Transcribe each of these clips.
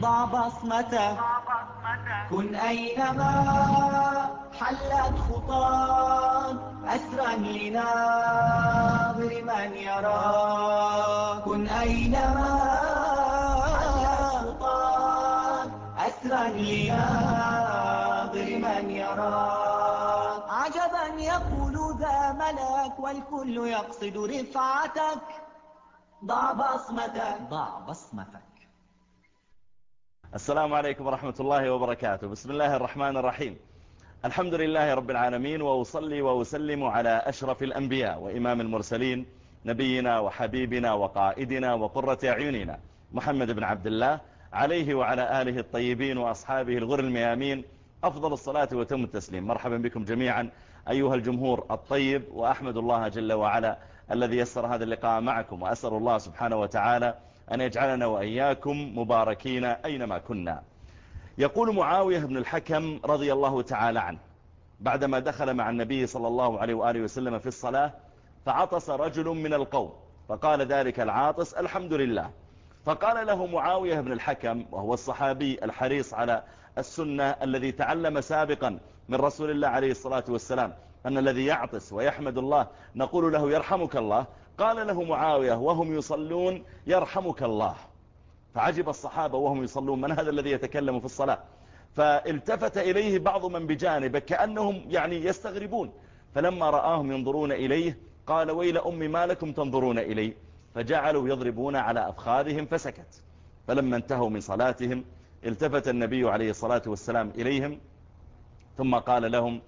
ضع بصمتك كن أينما حلت خطاك أسرا لناظر من يراك كن أينما حلت خطاك لناظر من يراك عجبا يقول ذا ملك والكل يقصد رفعتك. ضع بصمتك ضع بصمتك السلام عليكم ورحمة الله وبركاته. بسم الله الرحمن الرحيم. الحمد لله رب العالمين وأصلي وأسلم على أشرف الأنبياء وإمام المرسلين نبينا وحبيبنا وقائدنا وقرة أعيننا محمد بن عبد الله عليه وعلى آله الطيبين وأصحابه الغر الميامين. أفضل الصلاة وتم التسليم. مرحبا بكم جميعا أيها الجمهور الطيب وأحمد الله جل وعلا الذي يسر هذا اللقاء معكم وأسأل الله سبحانه وتعالى أن يجعلنا وإياكم مباركين أينما كنا. يقول معاوية بن الحكم رضي الله تعالى عنه بعدما دخل مع النبي صلى الله عليه وآله وسلم في الصلاة فعطس رجل من القوم فقال ذلك العاطس الحمد لله. فقال له معاوية بن الحكم وهو الصحابي الحريص على السنة الذي تعلم سابقا من رسول الله عليه الصلاة والسلام أن الذي يعطس ويحمد الله نقول له يرحمك الله قال له معاوية وهم يصلون يرحمك الله. فعجب الصحابة وهم يصلون من هذا الذي يتكلم في الصلاة؟ فالتفت إليه بعض من بجانبه كأنهم يعني يستغربون. فلما رآهم ينظرون إليه قال ويل أمي ما لكم تنظرون إلي؟ فجعلوا يضربون على أفخاذهم فسكت. فلما انتهوا من صلاتهم التفت النبي عليه الصلاة والسلام إليهم ثم قال لهم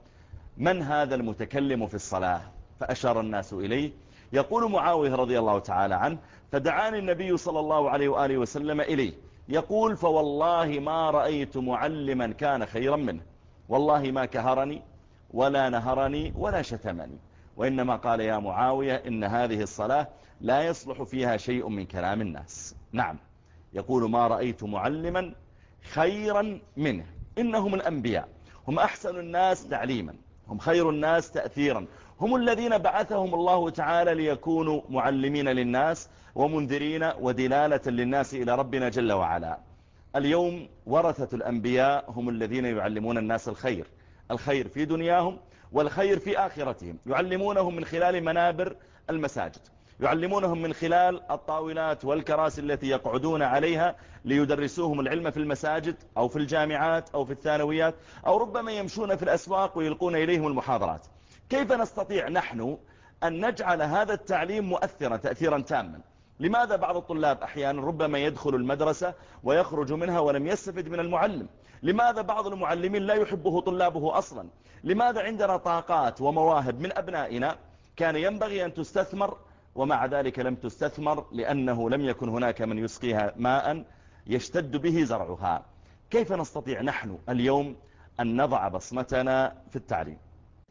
من هذا المتكلم في الصلاة؟ فأشار الناس إليه يقول معاوية رضي الله تعالى عنه فدعاني النبي صلى الله عليه وآله وسلم إليه. يقول فوالله ما رأيت معلما كان خيرا منه. والله ما كهرني ولا نهرني ولا شتمني. وإنما قال يا معاوية إن هذه الصلاة لا يصلح فيها شيء من كلام الناس. نعم. يقول ما رأيت معلما خيرا منه. إنهم الأنبياء. هم أحسن الناس تعليما. هم خير الناس تأثيرا. هم الذين بعثهم الله تعالى ليكونوا معلمين للناس ومنذرين ودلالة للناس إلى ربنا جل وعلا. اليوم ورثة الأنبياء هم الذين يعلمون الناس الخير الخير في دنياهم والخير في آخرتهم. يعلمونهم من خلال منابر المساجد يعلمونهم من خلال الطاولات والكراسي التي يقعدون عليها ليدرسوهم العلم في المساجد أو في الجامعات أو في الثانويات أو ربما يمشون في الأسواق ويلقون إليهم المحاضرات. كيف نستطيع نحن أن نجعل هذا التعليم مؤثرا تأثيرا تاما؟ لماذا بعض الطلاب أحيانا ربما يدخل المدرسة ويخرج منها ولم يستفد من المعلم؟ لماذا بعض المعلمين لا يحبه طلابه أصلا؟ لماذا عندنا طاقات ومواهب من أبنائنا كان ينبغي أن تستثمر ومع ذلك لم تستثمر لأنه لم يكن هناك من يسقيها ماء يشتد به زرعها؟ كيف نستطيع نحن اليوم أن نضع بصمتنا في التعليم؟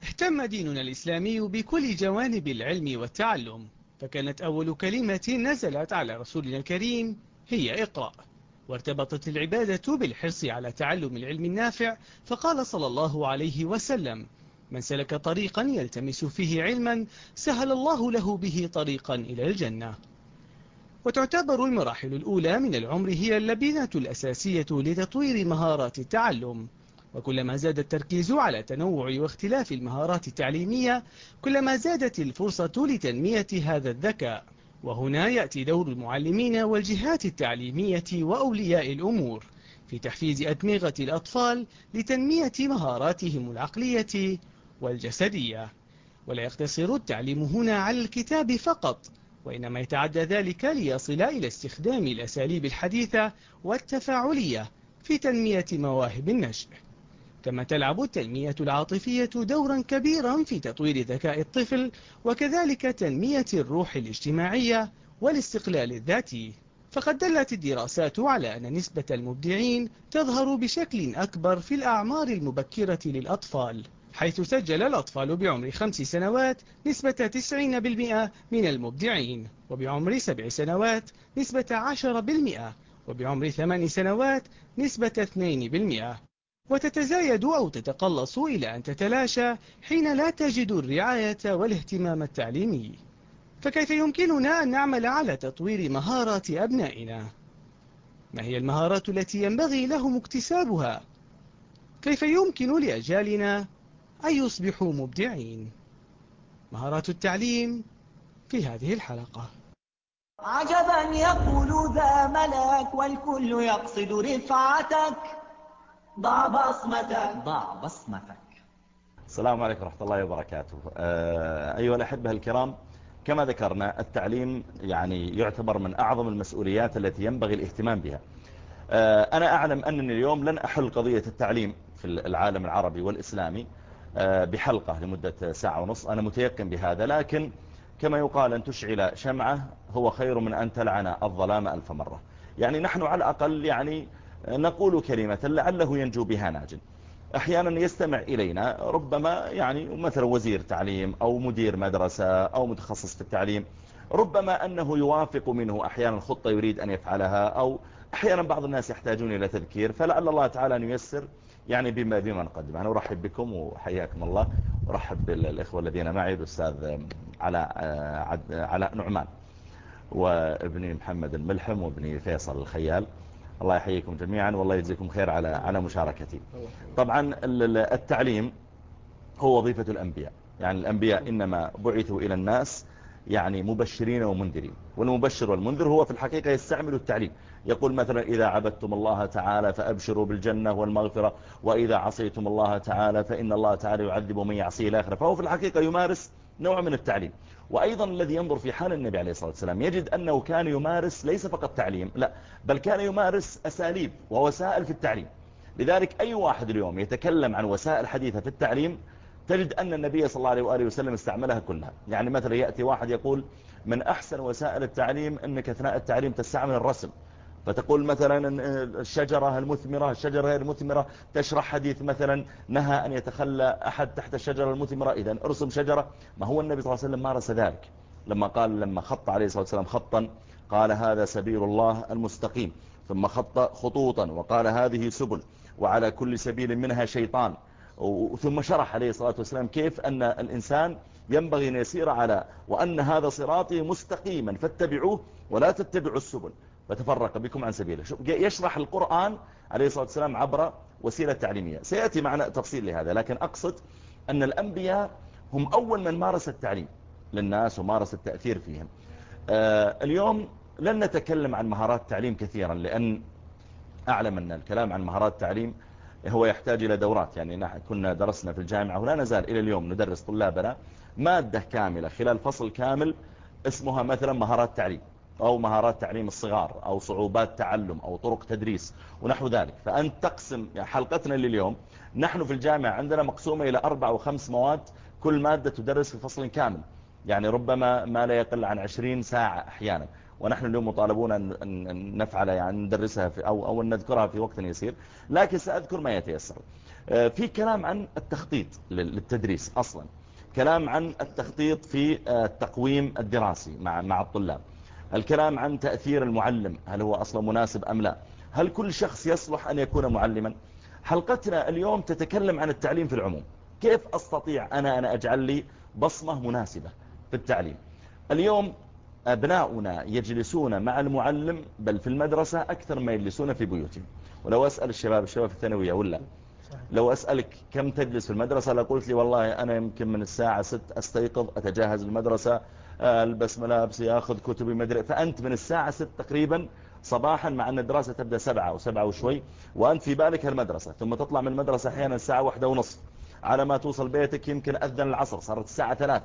اهتم ديننا الإسلامي بكل جوانب العلم والتعلم فكانت أول كلمة نزلت على رسولنا الكريم هي اقرأ. وارتبطت العبادة بالحرص على تعلم العلم النافع فقال صلى الله عليه وسلم من سلك طريقا يلتمس فيه علما سهل الله له به طريقا إلى الجنة. وتعتبر المراحل الأولى من العمر هي اللبنة الأساسية لتطوير مهارات التعلم. وكلما زاد التركيز على تنوع واختلاف المهارات التعليمية كلما زادت الفرصة لتنمية هذا الذكاء. وهنا يأتي دور المعلمين والجهات التعليمية وأولياء الأمور في تحفيز أدمغة الأطفال لتنمية مهاراتهم العقلية والجسدية. ولا يقتصر التعليم هنا على الكتاب فقط وإنما يتعدى ذلك ليصل إلى استخدام الأساليب الحديثة والتفاعلية في تنمية مواهب النشء. كما تلعب التنمية العاطفية دورا كبيرا في تطوير ذكاء الطفل وكذلك تنمية الروح الاجتماعية والاستقلال الذاتي. فقد دلت الدراسات على أن نسبة المبدعين تظهر بشكل أكبر في الأعمار المبكرة للأطفال حيث سجل الأطفال بعمر خمس سنوات نسبة 90% من المبدعين وبعمر سبع سنوات نسبة 10% وبعمر ثمان سنوات نسبة 2% وتتزايد أو تتقلص إلى أن تتلاشى حين لا تجد الرعاية والاهتمام التعليمي فكيف يمكننا أن نعمل على تطوير مهارات أبنائنا؟ ما هي المهارات التي ينبغي لهم اكتسابها؟ كيف يمكن لأجيالنا أن يصبحوا مبدعين؟ مهارات التعليم في هذه الحلقة عجبا يقول ذا ملك والكل يقصد رفعتك ضع بصمتك. ضع بصمتك. السلام عليكم ورحمة الله وبركاته. آه، أيها الأحبة الكرام كما ذكرنا التعليم يعني يعتبر من أعظم المسؤوليات التي ينبغي الاهتمام بها. آه، أنا أعلم أنني اليوم لن أحل قضية التعليم في العالم العربي والإسلامي آه، بحلقة لمدة ساعة ونص. أنا متيقن بهذا لكن كما يقال أن تشعل شمعة هو خير من أن تلعن الظلام ألف مرة. يعني نحن على الأقل يعني نقول كلمة لعله ينجو بها ناج أحيانا يستمع إلينا ربما يعني مثلا وزير تعليم أو مدير مدرسة أو متخصص في التعليم ربما أنه يوافق منه أحيانا خطة يريد أن يفعلها أو أحيانا بعض الناس يحتاجون إلى تذكير فلعل الله تعالى أن ييسر يعني بما بما نقدم أنا أرحب بكم وحياكم الله. أرحب بالإخوة الذين معي الأستاذ على على نعمان وابني محمد الملحم وابني فيصل الخيال. الله يحييكم جميعا والله يجزيكم خير على على مشاركتي. طبعا التعليم هو وظيفة الأنبياء. يعني الأنبياء إنما بعثوا إلى الناس يعني مبشرين ومنذرين. والمبشر والمنذر هو في الحقيقة يستعمل التعليم. يقول مثلا إذا عبدتم الله تعالى فأبشروا بالجنة والمغفرة وإذا عصيتم الله تعالى فإن الله تعالى يعذب من يعصيه الآخرة فهو في الحقيقة يمارس نوع من التعليم. وأيضا الذي ينظر في حال النبي عليه الصلاة والسلام يجد أنه كان يمارس ليس فقط تعليم لا بل كان يمارس أساليب ووسائل في التعليم. لذلك أي واحد اليوم يتكلم عن وسائل حديثة في التعليم تجد أن النبي صلى الله عليه وآله وسلم استعملها كلها. يعني مثلا يأتي واحد يقول من أحسن وسائل التعليم أنك أثناء التعليم تستعمل الرسم. فتقول مثلا الشجرة المثمرة الشجرة غير المثمرة تشرح حديث مثلا نهى أن يتخلى أحد تحت الشجرة المثمرة. إذا ارسم شجرة. ما هو النبي صلى الله عليه وسلم مارس ذلك؟ لما قال لما خط عليه الصلاة والسلام خطا قال هذا سبيل الله المستقيم. ثم خط خطوطا وقال هذه سبل وعلى كل سبيل منها شيطان. ثم شرح عليه الصلاة والسلام كيف أن الإنسان ينبغي أن يسير على وأن هذا صراطي مستقيما. فاتبعوه ولا تتبعوا السبل. فتفرق بكم عن سبيله. يشرح القرآن عليه الصلاة والسلام عبر وسيلة تعليمية. سيأتي معنا تفصيل لهذا لكن أقصد أن الأنبياء هم أول من مارس التعليم للناس ومارس التأثير فيهم. آه اليوم لن نتكلم عن مهارات تعليم كثيرا لأن أعلم أن الكلام عن مهارات تعليم هو يحتاج إلى دورات. يعني نحن كنا درسنا في الجامعة ولا نزال إلى اليوم ندرس طلابنا مادة كاملة خلال فصل كامل اسمها مثلا مهارات تعليم أو مهارات تعليم الصغار أو صعوبات تعلم أو طرق تدريس ونحو ذلك. فأنت تقسم يعني حلقتنا لليوم نحن في الجامعة عندنا مقسومة إلى أربع وخمس مواد كل مادة تدرس في فصل كامل. يعني ربما ما لا يقل عن عشرين ساعة أحيانا. ونحن اليوم مطالبون أن نفعل يعني ندرسها في أو, أو نذكرها في وقت يسير. لكن سأذكر ما يتيسر. آه، في كلام عن التخطيط للتدريس أصلا. كلام عن التخطيط في التقويم الدراسي مع مع الطلاب. الكلام عن تأثير المعلم هل هو أصلا مناسب أم لا؟ هل كل شخص يصلح أن يكون معلما؟ حلقتنا اليوم تتكلم عن التعليم في العموم. كيف أستطيع أنا أن أجعل لي بصمة مناسبة في التعليم؟ اليوم أبناؤنا يجلسون مع المعلم بل في المدرسة أكثر ما يجلسون في بيوتهم. ولو أسأل الشباب الشباب في الثانوية ولا؟ لو أسألك كم تجلس في المدرسة لو قلت لي والله أنا يمكن من الساعة 6 أستيقظ أتجهز المدرسة ألبس ملابسي أخذ كتبي مدري فأنت من الساعة 6 تقريبا صباحا مع أن الدراسة تبدأ سبعة أو سبعة وشوي وأنت في بالك المدرسة ثم تطلع من المدرسة أحيانا الساعة واحدة ونصف على ما توصل بيتك يمكن أذن العصر صارت الساعة ثلاث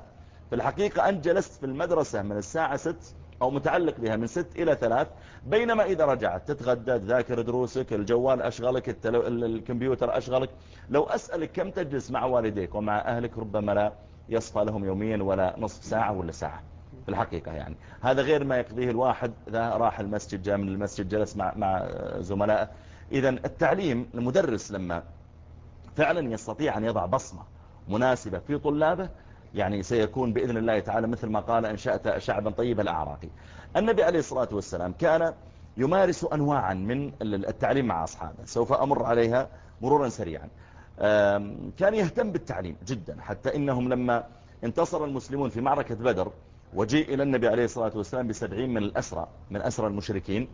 في الحقيقة أنت جلست في المدرسة من الساعة 6 أو متعلق بها من 6 إلى 3 بينما إذا رجعت تتغدى تذاكر دروسك الجوال أشغلك التلو... الكمبيوتر أشغلك. لو أسألك كم تجلس مع والديك ومع أهلك ربما لا. يصفى لهم يوميا ولا نصف ساعة ولا ساعة. في الحقيقة يعني. هذا غير ما يقضيه الواحد إذا راح المسجد جاء من المسجد جلس مع, مع زملائه. إذا التعليم المدرس لما فعلا يستطيع أن يضع بصمة مناسبة في طلابه يعني سيكون بإذن الله تعالى مثل ما قال أنشأت شعبا طيب الأعراقي النبي عليه الصلاة والسلام كان يمارس أنواعا من التعليم مع أصحابه. سوف أمر عليها مرورا سريعا. كان يهتم بالتعليم جدا حتى إنهم لما انتصر المسلمون في معركة بدر وجيء إلى النبي عليه الصلاة والسلام بسبعين من الأسرى من أسرى المشركين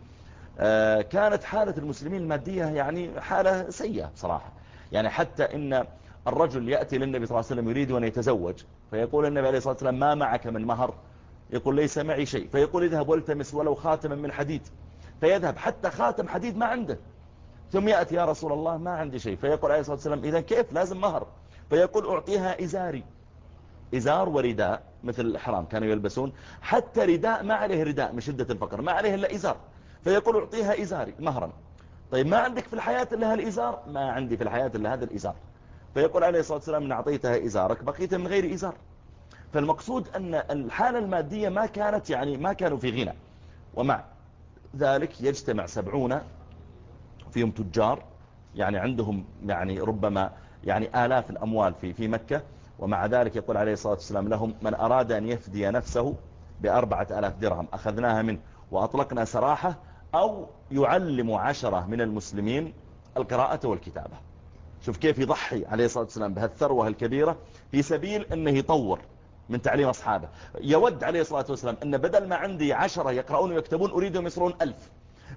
آه، كانت حالة المسلمين المادية يعني حالة سيئة بصراحة. يعني حتى إن الرجل يأتي للنبي صلى الله عليه وسلم يريد أن يتزوج فيقول النبي عليه الصلاة والسلام ما معك من مهر؟ يقول ليس معي شيء. فيقول اذهب والتمس ولو خاتما من حديد. فيذهب حتى خاتم حديد ما عنده. ثم يأتي يا رسول الله ما عندي شيء. فيقول عليه الصلاة والسلام إذا كيف؟ لازم مهر. فيقول أعطيها إزاري. إزار ورداء مثل الحرام كانوا يلبسون حتى رداء ما عليه رداء من شدة الفقر ما عليه إلا إزار. فيقول أعطيها إزاري مهرا. طيب ما عندك في الحياة إلا هالإزار؟ ما عندي في الحياة إلا هذا الإزار. فيقول عليه الصلاة والسلام إن أعطيتها إزارك بقيت من غير إزار. فالمقصود أن الحالة المادية ما كانت يعني ما كانوا في غنى. ومع ذلك يجتمع سبعون فيهم تجار يعني عندهم يعني ربما يعني آلاف الأموال في في مكة. ومع ذلك يقول عليه الصلاة والسلام لهم من أراد أن يفدي نفسه بأربعة ألاف درهم أخذناها منه وأطلقنا سراحة أو يعلم عشرة من المسلمين القراءة والكتابة. شوف كيف يضحي عليه الصلاة والسلام بهالثروة الكبيرة في سبيل أنه يطور من تعليم أصحابه. يود عليه الصلاة والسلام أن بدل ما عندي عشرة يقرؤون ويكتبون أريدهم يصرون ألف.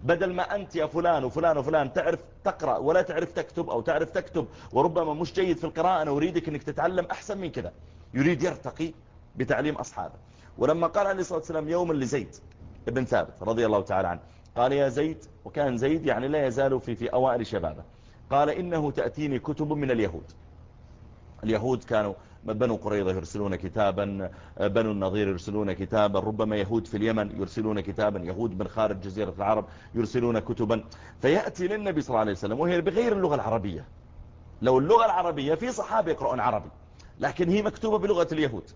بدل ما أنت يا فلان وفلان وفلان تعرف تقرأ ولا تعرف تكتب أو تعرف تكتب وربما مش جيد في القراءة أنا أريدك أنك تتعلم أحسن من كذا يريد يرتقي بتعليم أصحابه. ولما قال عليه الصلاة والسلام يوم لزيد ابن ثابت رضي الله تعالى عنه قال يا زيد وكان زيد يعني لا يزال في, في أوائل شبابه قال إنه تأتيني كتب من اليهود. اليهود كانوا بنو قريظة يرسلون كتابا بنو النظير يرسلون كتابا ربما يهود في اليمن يرسلون كتابا يهود من خارج جزيرة العرب يرسلون كتبا. فيأتي للنبي صلى الله عليه وسلم وهي بغير اللغة العربية. لو اللغة العربية في صحابة يقرؤون عربي لكن هي مكتوبة بلغة اليهود.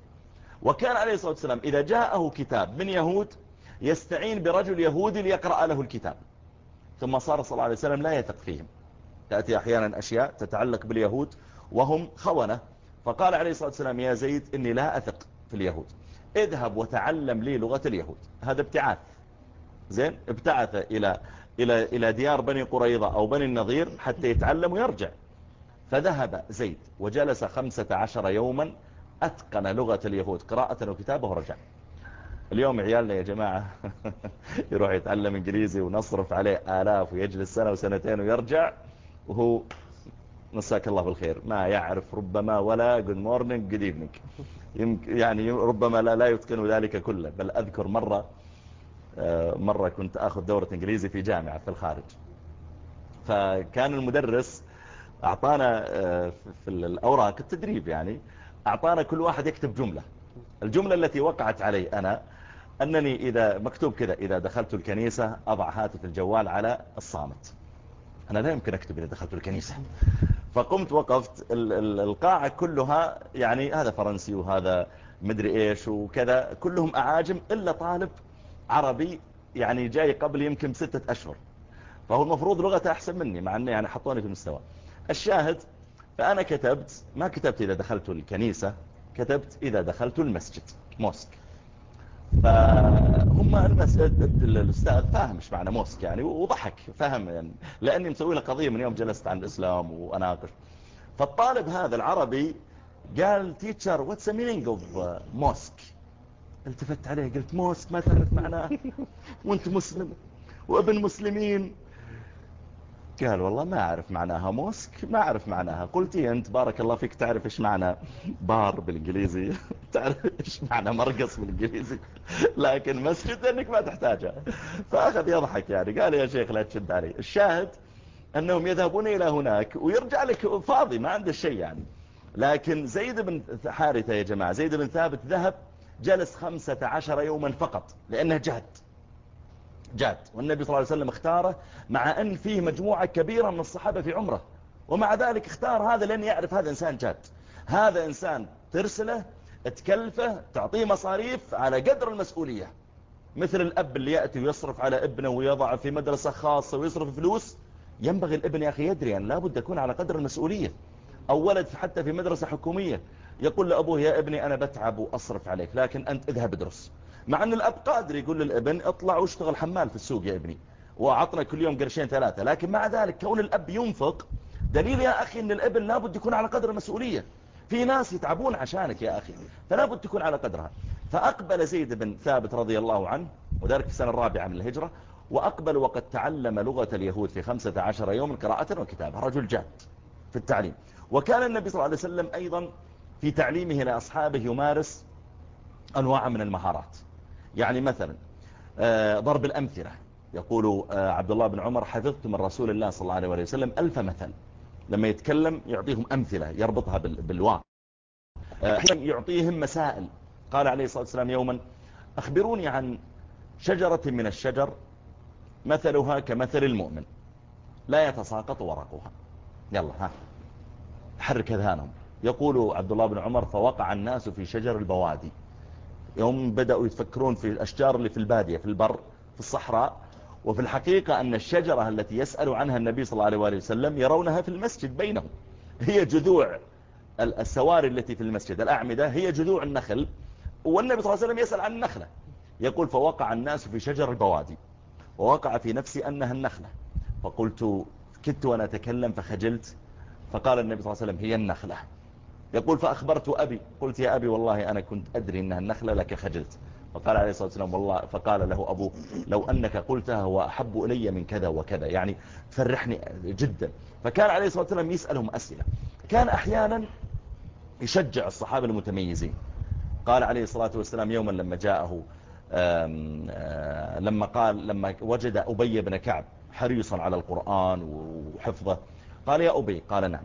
وكان عليه الصلاة والسلام إذا جاءه كتاب من يهود يستعين برجل يهودي ليقرأ له الكتاب. ثم صار صلى الله عليه وسلم لا يثق فيهم. تأتي أحيانا أشياء تتعلق باليهود وهم خونة. فقال عليه الصلاة والسلام يا زيد إني لا أثق في اليهود. اذهب وتعلم لي لغة اليهود. هذا ابتعاث. زين؟ ابتعث إلى, إلى, إلى ديار بني قريظة أو بني النظير حتى يتعلم ويرجع. فذهب زيد وجلس خمسة عشر يوما أتقن لغة اليهود قراءة وكتابة ورجع. اليوم عيالنا يا جماعة يروح يتعلم إنجليزي ونصرف عليه آلاف ويجلس سنة وسنتين ويرجع. وهو مساك الله بالخير. ما يعرف ربما ولا good morning good evening. يعني ربما لا, لا يتقن ذلك كله. بل أذكر مرة آه، مرة كنت أخذ دورة إنجليزي في جامعة في الخارج. فكان المدرس أعطانا آه، في الأوراق التدريب يعني أعطانا كل واحد يكتب جملة. الجملة التي وقعت علي أنا أنني إذا مكتوب كذا إذا دخلت الكنيسة أضع هاتف الجوال على الصامت. أنا لا يمكن أكتب إذا دخلت الكنيسة. فقمت وقفت القاعة كلها يعني هذا فرنسي وهذا مدري إيش وكذا كلهم أعاجم إلا طالب عربي يعني جاي قبل يمكن ستة أشهر. فهو المفروض لغته أحسن مني مع أنه يعني حطوني في المستوى الشاهد فأنا كتبت ما كتبت إذا دخلت الكنيسة كتبت إذا دخلت المسجد موسك. فهم الأستاذ فاهم إيش معنى موسك يعني وضحك فهم يعني لأني مسوي له قضية من يوم جلست عن الإسلام وأناقش. فالطالب هذا العربي قال teacher what's meaning of mosque التفت عليه قلت mosque ما تعرف معناه وأنت مسلم وابن مسلمين قال والله ما أعرف معناها mosque ما أعرف معناها. قلت إيه أنت بارك الله فيك تعرف إيش معنى بار بالإنجليزي؟ تعرف إيش معنى مرقص بالإنجليزي؟ لكن مسجد أنك ما تحتاجها فأخذ يضحك يعني. قال يا شيخ لا تشد علي. الشاهد أنهم يذهبون إلى هناك ويرجع لك فاضي ما عنده شيء يعني. لكن زيد بن حارثة يا جماعة زيد بن ثابت ذهب جلس خمسة عشر يوما فقط لأنه جهد. جاد. والنبي صلى الله عليه وسلم اختاره مع أن فيه مجموعة كبيرة من الصحابة في عمره. ومع ذلك اختار هذا لأن يعرف هذا إنسان جاد. هذا إنسان ترسله تكلفه تعطيه مصاريف على قدر المسؤولية. مثل الأب اللي يأتي ويصرف على ابنه ويضع في مدرسة خاصة ويصرف فلوس. ينبغي الابن يا أخي يدري أن لابد يكون على قدر المسؤولية. أو ولد حتى في مدرسة حكومية يقول لأبوه يا ابني أنا بتعب وأصرف عليك لكن أنت اذهب ادرس. مع أن الأب قادر يقول للابن اطلع واشتغل حمال في السوق يا ابني. وعطنا كل يوم قرشين ثلاثة. لكن مع ذلك كون الأب ينفق دليل يا أخي أن الابن لابد يكون على قدر المسؤولية. في ناس يتعبون عشانك يا أخي فلابد تكون على قدرها. فأقبل زيد بن ثابت رضي الله عنه وذلك في السنة الرابعة من الهجرة وأقبل وقد تعلم لغة اليهود في خمسة عشر يوم قراءة وكتابة. رجل جاد في التعليم. وكان النبي صلى الله عليه وسلم أيضا في تعليمه لأصحابه يمارس أنواع من المهارات. يعني مثلا آه، ضرب الأمثلة. يقول آه، عبد الله بن عمر حفظت من رسول الله صلى الله عليه وسلم ألف مثل. لما يتكلم يعطيهم أمثلة يربطها بالواقع. آه، يعطيهم مسائل. قال عليه الصلاة والسلام يوما أخبروني عن شجرة من الشجر مثلها كمثل المؤمن. لا يتساقط ورقها. يلا ها. حرك أذهانهم. يقول عبد الله بن عمر فوقع الناس في شجر البوادي. يوم بدأوا يتفكرون في الأشجار اللي في البادية في البر في الصحراء. وفي الحقيقة أن الشجرة التي يسأل عنها النبي صلى الله عليه وسلم يرونها في المسجد بينهم. هي جذوع السواري التي في المسجد الأعمدة هي جذوع النخل. والنبي صلى الله عليه وسلم يسأل عن النخلة. يقول فوقع الناس في شجر البوادي ووقع في نفسي أنها النخلة. فقلت كدت وأنا أتكلم فخجلت. فقال النبي صلى الله عليه وسلم هي النخلة. يقول فأخبرت أبي قلت يا أبي والله أنا كنت أدري أنها النخلة لك خجلت. فقال عليه الصلاة والسلام والله فقال له أبوه لو أنك قلتها هو أحب إلي من كذا وكذا يعني تفرحني جدا. فكان عليه الصلاة والسلام يسألهم أسئلة. كان أحيانا يشجع الصحابة المتميزين. قال عليه الصلاة والسلام يوما لما جاءه لما قال لما وجد أبي بن كعب حريصا على القرآن وحفظه قال يا أبي قال نعم.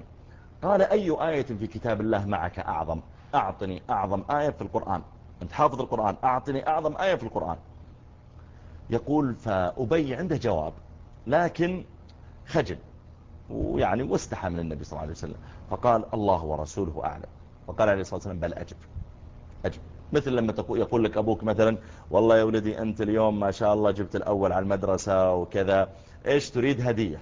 قال أي آية في كتاب الله معك أعظم؟ أعطني أعظم آية في القرآن. أنت حافظ القرآن. أعطني أعظم آية في القرآن. يقول فأبي عنده جواب لكن خجل ويعني واستحى من النبي صلى الله عليه وسلم. فقال الله ورسوله أعلم. فقال عليه الصلاة والسلام بل أجب. أجب. مثل لما تقول يقول لك أبوك مثلا والله يا ولدي أنت اليوم ما شاء الله جبت الأول على المدرسة وكذا إيش تريد هدية؟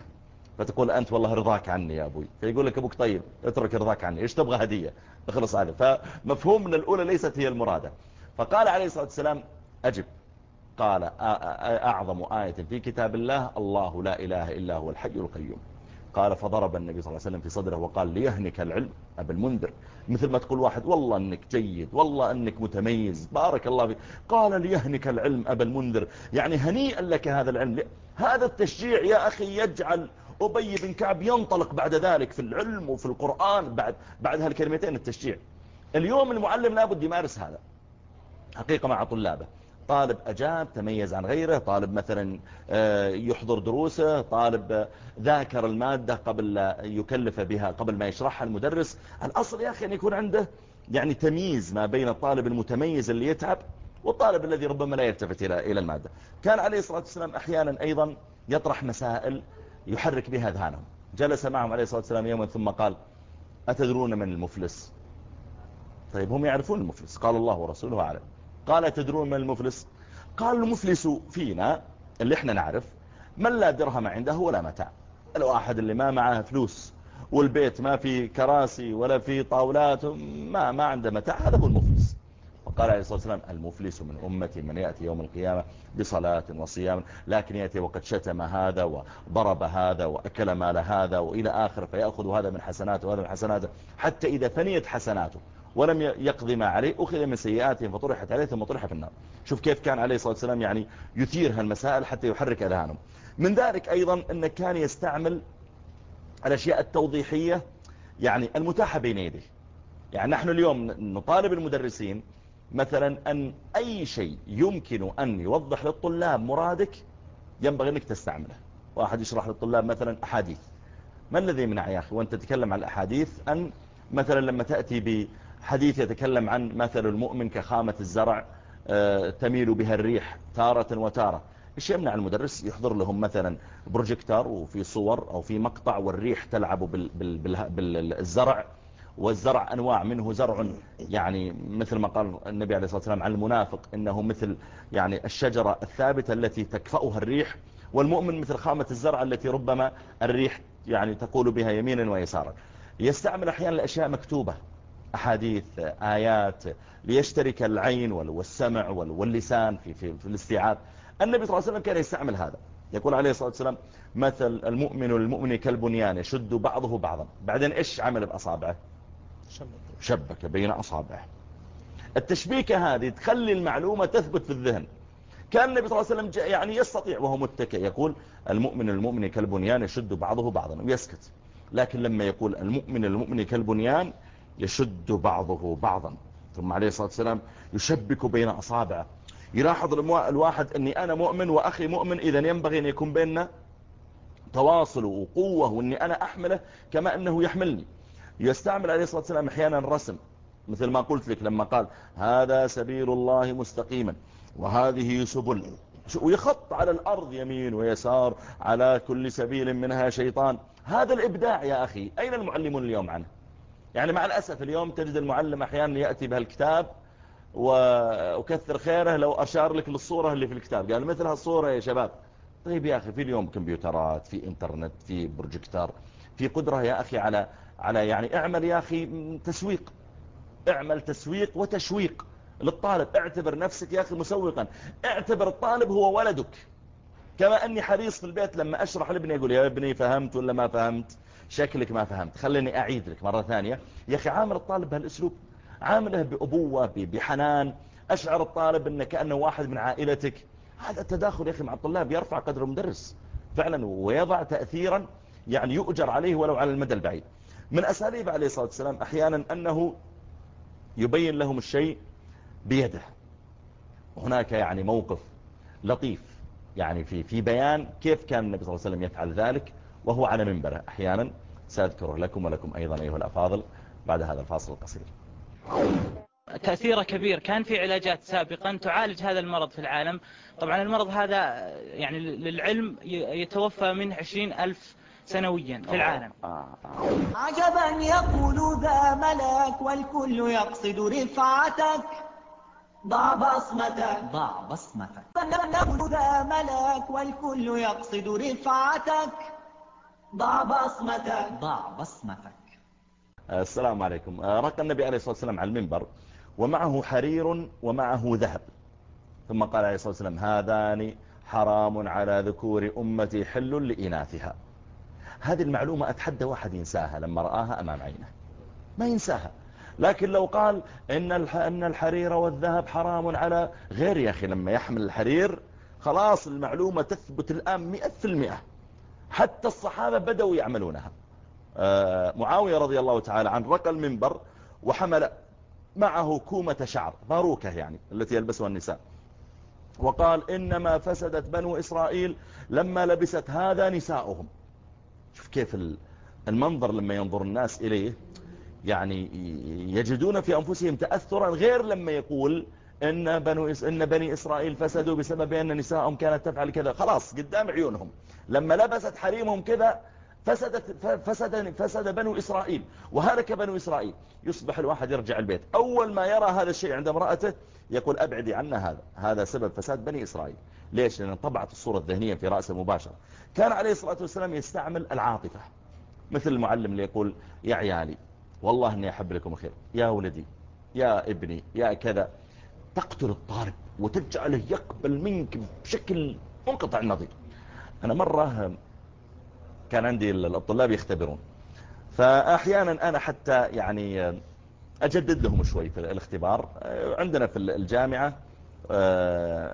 فتقول أنت والله رضاك عني يا أبوي. فيقول لك أبوك طيب اترك رضاك عني. إيش تبغى هدية؟ اخلص عليه فمفهوم من الأولى ليست هي المرادة. فقال عليه الصلاة والسلام أجب. قال أعظم آية في كتاب الله الله لا إله إلا هو الحي القيوم. قال فضرب النبي صلى الله عليه وسلم في صدره وقال ليهنك العلم أبا المنذر مثل ما تقول واحد والله أنك جيد والله أنك متميز بارك الله فيك. قال ليهنك العلم أبا المنذر يعني هنيئا لك هذا العلم. هذا التشجيع يا أخي يجعل أبي بن كعب ينطلق بعد ذلك في العلم وفي القرآن بعد, بعد هالكلمتين التشجيع. اليوم المعلم لابد يمارس هذا. حقيقة مع طلابه. طالب أجاب تميز عن غيره طالب مثلا آه، يحضر دروسه طالب آه، ذاكر المادة قبل يكلف بها قبل ما يشرحها المدرس. الأصل يا أخي أن يكون عنده يعني تمييز ما بين الطالب المتميز اللي يتعب والطالب الذي ربما لا يلتفت إلى المادة. كان عليه الصلاة والسلام أحيانا أيضا يطرح مسائل يحرك بها ذهانهم. جلس معهم عليه الصلاة والسلام يوما ثم قال أتدرون من المفلس؟ طيب هم يعرفون المفلس. قال الله ورسوله أعلم. قال تدرون من المفلس؟ قال المفلس فينا اللي إحنا نعرف من لا درهم عنده ولا متاع. الواحد اللي ما معه فلوس والبيت ما في كراسي ولا في طاولات ما ما عنده متاع هذا هو المفلس. وقال عليه الصلاة والسلام المفلس من أمتي من يأتي يوم القيامة بصلاة وصيام لكن يأتي وقد شتم هذا وضرب هذا وأكل مال هذا وإلى آخر فيأخذ هذا من حسناته وهذا من حسناته حتى إذا فنيت حسناته. ولم يقضي ما عليه أخذ من سيئاتهم فطرحت عليه ثم طرح في النار. شوف كيف كان عليه الصلاة والسلام يعني يثير هالمسائل حتى يحرك أذهانهم من ذلك أيضا أنه كان يستعمل الأشياء التوضيحية يعني المتاحة بين يديه. يعني نحن اليوم نطالب المدرسين مثلا أن أي شيء يمكن أن يوضح للطلاب مرادك ينبغي أنك تستعمله. واحد يشرح للطلاب مثلا أحاديث. ما الذي يمنع يا أخي وأنت تتكلم عن الأحاديث أن مثلا لما تأتي بحديث يتكلم عن مثل المؤمن كخامة الزرع آه، تميل بها الريح تارة وتارة. إيش يمنع المدرس يحضر لهم مثلا بروجيكتور وفي صور أو في مقطع والريح تلعب بالزرع والزرع أنواع منه زرع يعني مثل ما قال النبي عليه الصلاة والسلام عن المنافق إنه مثل يعني الشجرة الثابتة التي تكفأها الريح والمؤمن مثل خامة الزرع التي ربما الريح يعني تقول بها يمينا ويسارا. يستعمل أحيانا الأشياء مكتوبة. أحاديث آيات ليشترك العين والسمع واللسان في, في, في الاستيعاب. النبي صلى الله عليه وسلم كان يستعمل هذا. يقول عليه الصلاة والسلام مثل المؤمن والمؤمن كالبنيان يشد بعضه بعضا. بعدين إيش عمل بأصابعه؟ شبك. بين أصابعه. التشبيكة هذه تخلي المعلومة تثبت في الذهن. كان النبي صلى الله عليه وسلم يعني يستطيع وهو متكئ يقول المؤمن المؤمن كالبنيان يشد بعضه بعضا ويسكت. لكن لما يقول المؤمن المؤمن كالبنيان يشد بعضه بعضا. ثم عليه الصلاة والسلام يشبك بين أصابعه. يلاحظ الواحد أني أنا مؤمن وأخي مؤمن إذا ينبغي أن يكون بيننا تواصل وقوة وأني أنا أحمله كما أنه يحملني. يستعمل عليه الصلاة والسلام أحيانا رسم. مثل ما قلت لك لما قال هذا سبيل الله مستقيما وهذه سبل. ويخط على الأرض يمين ويسار على كل سبيل منها شيطان. هذا الإبداع يا أخي. أين المعلمون اليوم عنه؟ يعني مع الأسف اليوم تجد المعلم أحيانا يأتي بهالكتاب وكثر خيره لو أشار لك للصورة اللي في الكتاب. قال مثل هالصورة يا شباب. طيب يا أخي في اليوم كمبيوترات في إنترنت في بروجيكتر في قدرة يا أخي على على يعني اعمل يا أخي تسويق. اعمل تسويق وتشويق للطالب. اعتبر نفسك يا أخي مسوقا. اعتبر الطالب هو ولدك. كما أني حريص في البيت لما أشرح لابني يقول يا ابني فهمت ولا ما فهمت؟ شكلك ما فهمت. خليني أعيد لك مرة ثانية. يا أخي عامل الطالب بهالأسلوب. عامله بأبوة بحنان. أشعر الطالب أنه كأنه واحد من عائلتك. هذا التداخل يا أخي مع الطلاب يرفع قدر المدرس. فعلا ويضع تأثيرا يعني يؤجر عليه ولو على المدى البعيد. من أساليب عليه الصلاة والسلام أحيانا أنه يبين لهم الشيء بيده. هناك يعني موقف لطيف يعني في في بيان كيف كان النبي صلى الله عليه وسلم يفعل ذلك وهو على منبره. أحيانا سأذكره لكم ولكم أيضا أيها الأفاضل بعد هذا الفاصل القصير. تأثيره كبير. كان في علاجات سابقا تعالج هذا المرض في العالم. طبعا المرض هذا يعني للعلم يتوفى من عشرين ألف سنويا في العالم. عجبا يقول ذا ملك والكل يقصد رفعتك. ضع بصمتك. ضع بصمتك. يقول ذا ملك والكل يقصد رفعتك. ضع بصمتك. ضع بصمتك. السلام عليكم. رقى النبي عليه الصلاة والسلام على المنبر ومعه حرير ومعه ذهب. ثم قال عليه الصلاة والسلام هذان حرام على ذكور أمتي حل لإناثها. هذه المعلومة أتحدى واحد ينساها لما رآها أمام عينه. ما ينساها. لكن لو قال إن أن الحرير والذهب حرام على غير يا أخي لما يحمل الحرير خلاص المعلومة تثبت الآن مئة في المئة. حتى الصحابة بدأوا يعملونها. آه، معاوية رضي الله تعالى عن رقى المنبر وحمل معه كومة شعر باروكة يعني التي يلبسها النساء. وقال إنما فسدت بنو إسرائيل لما لبست هذا نساؤهم. شوف كيف المنظر لما ينظر الناس إليه يعني يجدون في أنفسهم تأثرا غير لما يقول إن, بنو إس إن بني إسرائيل فسدوا بسبب أن نساءهم كانت تفعل كذا. خلاص قدام عيونهم. لما لبست حريمهم كذا فسدت فسد, فسد بنو إسرائيل. وهلك بنو إسرائيل. يصبح الواحد يرجع البيت. أول ما يرى هذا الشيء عند امرأته يقول أبعدي عنا هذا. هذا سبب فساد بني إسرائيل. ليش؟ لأن طبعت الصورة الذهنية في رأسه مباشرة. كان عليه الصلاة والسلام يستعمل العاطفة. مثل المعلم اللي يقول يا عيالي والله أني أحب لكم الخير. يا ولدي يا ابني يا كذا. تقتل الطالب وتجعله يقبل منك بشكل منقطع النظير. أنا مرة كان عندي الطلاب يختبرون. فأحيانا أنا حتى يعني أجدد لهم شوي في الاختبار. عندنا في الجامعة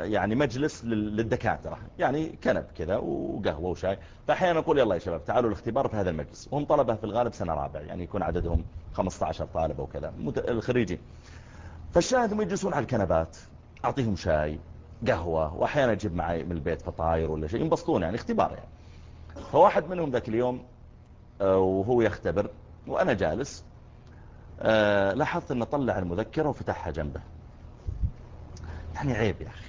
يعني مجلس للدكاترة. يعني كنب كذا وقهوة وشاي. فأحيانا نقول يلا يا شباب تعالوا الاختبار في هذا المجلس. وهم طلبة في الغالب سنة رابع يعني يكون عددهم 15 طالب وكذا الخريجين. فالشاهد هم يجلسون على الكنبات أعطيهم شاي قهوة وأحيانا أجيب معي من البيت فطاير ولا شيء ينبسطون يعني اختبار يعني. فواحد منهم ذاك اليوم آه، وهو يختبر وأنا جالس آه، لاحظت أنه طلع المذكرة وفتحها جنبه. يعني عيب يا أخي.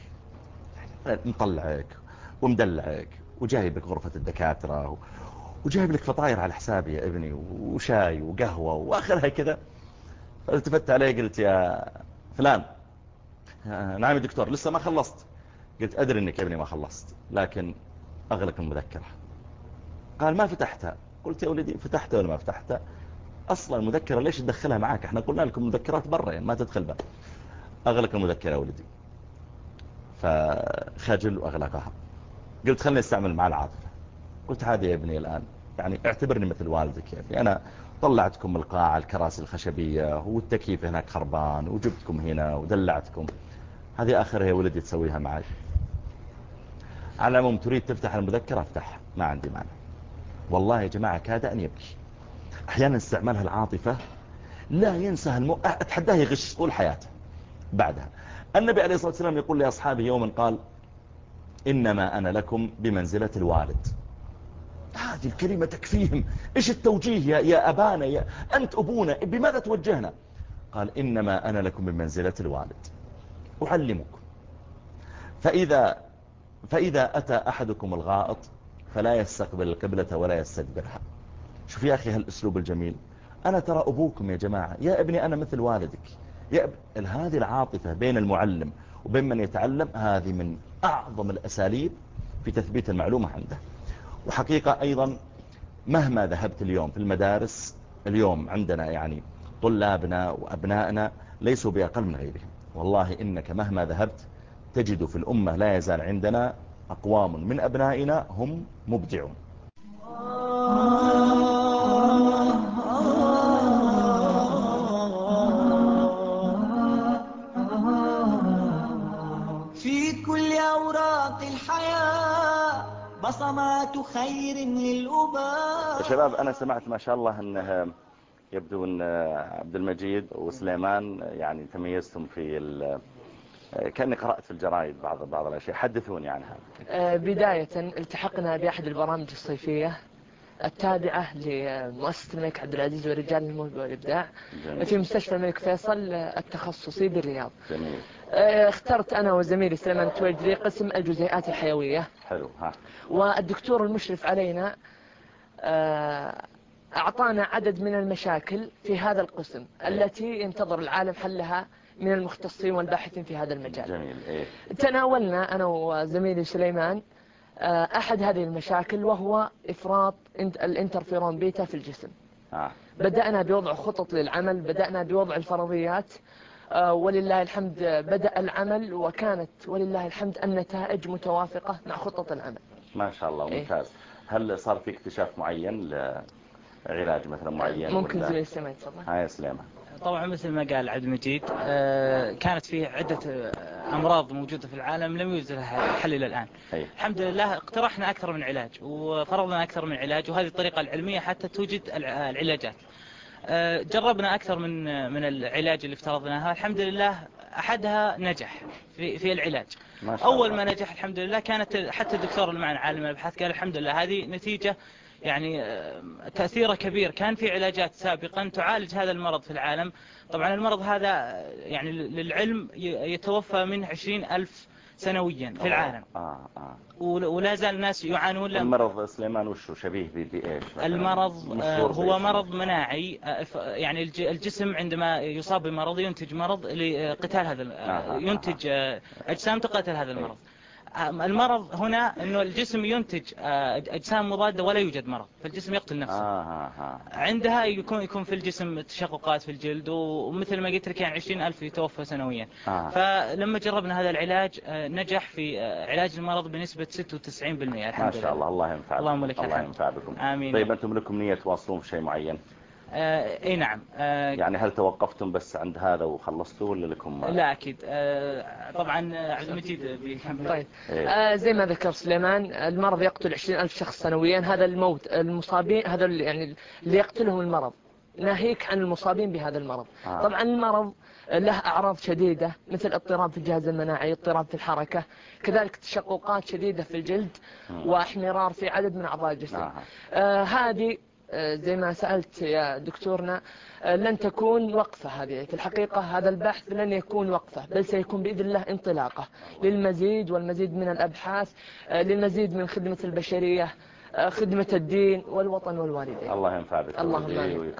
يعني مطلعك ومدلعك وجايبك غرفة الدكاترة وجايب لك فطاير على حسابي يا ابني وشاي وقهوة وآخرها كذا. فالتفت عليه قلت يا فلان نعم يا دكتور لسه ما خلصت. قلت أدري أنك يا ابني ما خلصت لكن أغلق المذكرة. قال ما فتحتها. قلت يا ولدي فتحتها ولا ما فتحتها؟ أصلا المذكرة ليش تدخلها معك إحنا قلنا لكم مذكرات برا يعني ما تدخل بها أغلق المذكرة يا ولدي. فخجل وأغلقها. قلت خلني أستعمل مع العاطفة. قلت هذه يا ابني الآن. يعني اعتبرني مثل والدك يا ابني. أنا طلعتكم القاعة الكراسي الخشبية والتكييف هناك خربان وجبتكم هنا ودلعتكم. هذه آخرها يا ولدي تسويها معي. على العموم تريد تفتح المذكرة؟ افتحها ما عندي مانع. والله يا جماعة كاد أن يبكي. أحيانا استعمالها العاطفة لا ينسى المو... أتحداه يغش طول حياته. بعدها. النبي عليه الصلاة والسلام يقول لأصحابه يوما قال إنما أنا لكم بمنزلة الوالد. هذه الكلمة تكفيهم. إيش التوجيه يا, يا أبانا؟ يا أنت أبونا بماذا توجهنا؟ قال إنما أنا لكم بمنزلة الوالد. أعلمكم فإذا, فإذا أتى أحدكم الغائط فلا يستقبل القبلة ولا يستدبرها. شوف يا أخي هالأسلوب الجميل. أنا ترى أبوكم يا جماعة. يا ابني أنا مثل والدك. يا أب... هذه العاطفة بين المعلم وبين من يتعلم هذه من أعظم الأساليب في تثبيت المعلومة عنده. وحقيقة أيضا مهما ذهبت اليوم في المدارس اليوم عندنا يعني طلابنا وأبنائنا ليسوا بأقل من غيرهم. والله إنك مهما ذهبت تجد في الأمة لا يزال عندنا أقوام من أبنائنا هم مبدعون. بصمات خير للأباء يا شباب أنا سمعت ما شاء الله أنه يبدو أن عبد المجيد وسليمان يعني تميزتم في ال... كأني قرأت في الجرائد بعض بعض الأشياء. حدثوني عنها آه، بداية التحقنا بأحد البرامج الصيفية. التابعة لمؤسسة الملك عبد العزيز ورجال الموهبة والإبداع جميل. في مستشفى الملك فيصل التخصصي بالرياض. جميل. آه، اخترت أنا وزميلي سليمان التويجري قسم الجزيئات الحيوية. حلو ها. والدكتور المشرف علينا آه، أعطانا عدد من المشاكل في هذا القسم التي ينتظر العالم حلها من المختصين والباحثين في هذا المجال. جميل إيه. تناولنا أنا وزميلي سليمان أحد هذه المشاكل وهو إفراط ال interferon beta في الجسم. ها بدأنا بوضع خطط للعمل بدأنا بوضع الفرضيات آه، ولله الحمد بدأ العمل وكانت ولله الحمد النتائج متوافقة مع خطط العمل. ما شاء الله إيه. ممتاز. هل صار في اكتشاف معين لعلاج مثلا معين ممكن زميلي سليمان تفضل. ها يا سليمان طبعا مثل ما قال عبد المجيد آه، كانت فيه عدة آه، أمراض موجودة في العالم لم يوجد لها حل إلى الآن. أي. الحمد لله اقترحنا أكثر من علاج وفرضنا أكثر من علاج وهذه الطريقة العلمية حتى توجد الع- العلاجات. آه، جربنا أكثر من من العلاج اللي افترضناها. الحمد لله أحدها نجح في في العلاج. ما شاء أول. ما نجح الحمد لله كانت حتى الدكتور اللي معنا عالم الأبحاث قال الحمد لله هذه نتيجة يعني آه، تأثيره كبير. كان في علاجات سابقا تعالج هذا المرض في العالم. طبعا المرض هذا آه، يعني للعلم يتوفى منه عشرين ألف سنويا في العالم. آه آه ول- ولا زال الناس يعانون المرض سليمان وشو شبيه بإيش؟ المرض آه، هو؟ مرض مناعي آه، يعني الج- الجسم عندما يصاب بمرض ينتج مرض لقتال هذا آه، آه، ينتج آه، أجسام تقاتل هذا المرض. آه، المرض هنا أنه الجسم ينتج آه، أجسام مضادة ولا يوجد مرض فالجسم يقتل نفسه. آه آه آه عندها يكون يكون في الجسم تشققات في الجلد ومثل ما قلت لك يعني 20 ألف يتوفى سنويا. آه. فلما جربنا هذا العلاج آه، نجح في آه، علاج المرض بنسبة 96% ما الحمد شاء لله. الله. الله ينفع الله. ينفع بكم. آمين. طيب أنتم لكم نية تواصلون في شيء معين؟ آه، إي نعم. آه، يعني هل توقفتم بس عند هذا وخلصتوا ولا لكم لا أكيد. آه، طبعا آه، عبد المجيد طيب. إيه. آه زي ما ذكر سليمان المرض يقتل 20 ألف شخص سنويا. هذا الموت المصابين هذا اللي- يعني اللي يقتلهم المرض ناهيك عن المصابين بهذا المرض. آه. طبعا المرض له أعراض شديدة مثل اضطراب في الجهاز المناعي اضطراب في الحركة كذلك تشققات شديدة في الجلد واحمرار في عدد من أعضاء الجسم آه. آه هذه زي ما سألت يا دكتورنا آه، لن تكون وقفة هذه. في الحقيقة هذا البحث لن يكون وقفة بل سيكون بإذن الله انطلاقة. للمزيد والمزيد من الأبحاث آه، للمزيد من خدمة البشرية آه، خدمة الدين والوطن والوالدين. الله ينفع بكم اللهم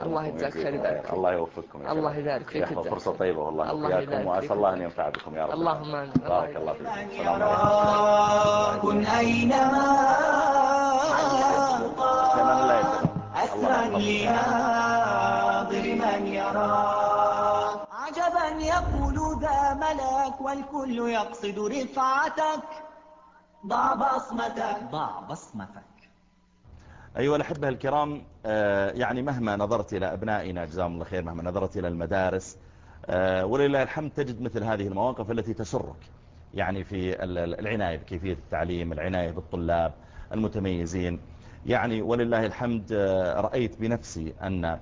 الله يجزاك خير فيك. الله يوفقكم يا الله. يبارك فيك. ويجزاك فرصة طيبة والله. الله وياكم يبارك وأسأل فيك. الله أن. ينفع بكم يا رب. اللهم آمين. بارك الله فيكم. السلام عليكم كن أينما لحاضر من يرى. عجبا يقول ذا ملاك والكل يقصد رفعتك. ضع بصمتك. ضع بصمتك. أيها الأحبة الكرام آه، يعني مهما نظرت إلى أبنائنا جزاهم الله خير مهما نظرت إلى المدارس آه، ولله الحمد تجد مثل هذه المواقف التي تسرك يعني في العناية بكيفية التعليم العناية بالطلاب المتميزين. يعني ولله الحمد آه، رأيت بنفسي أن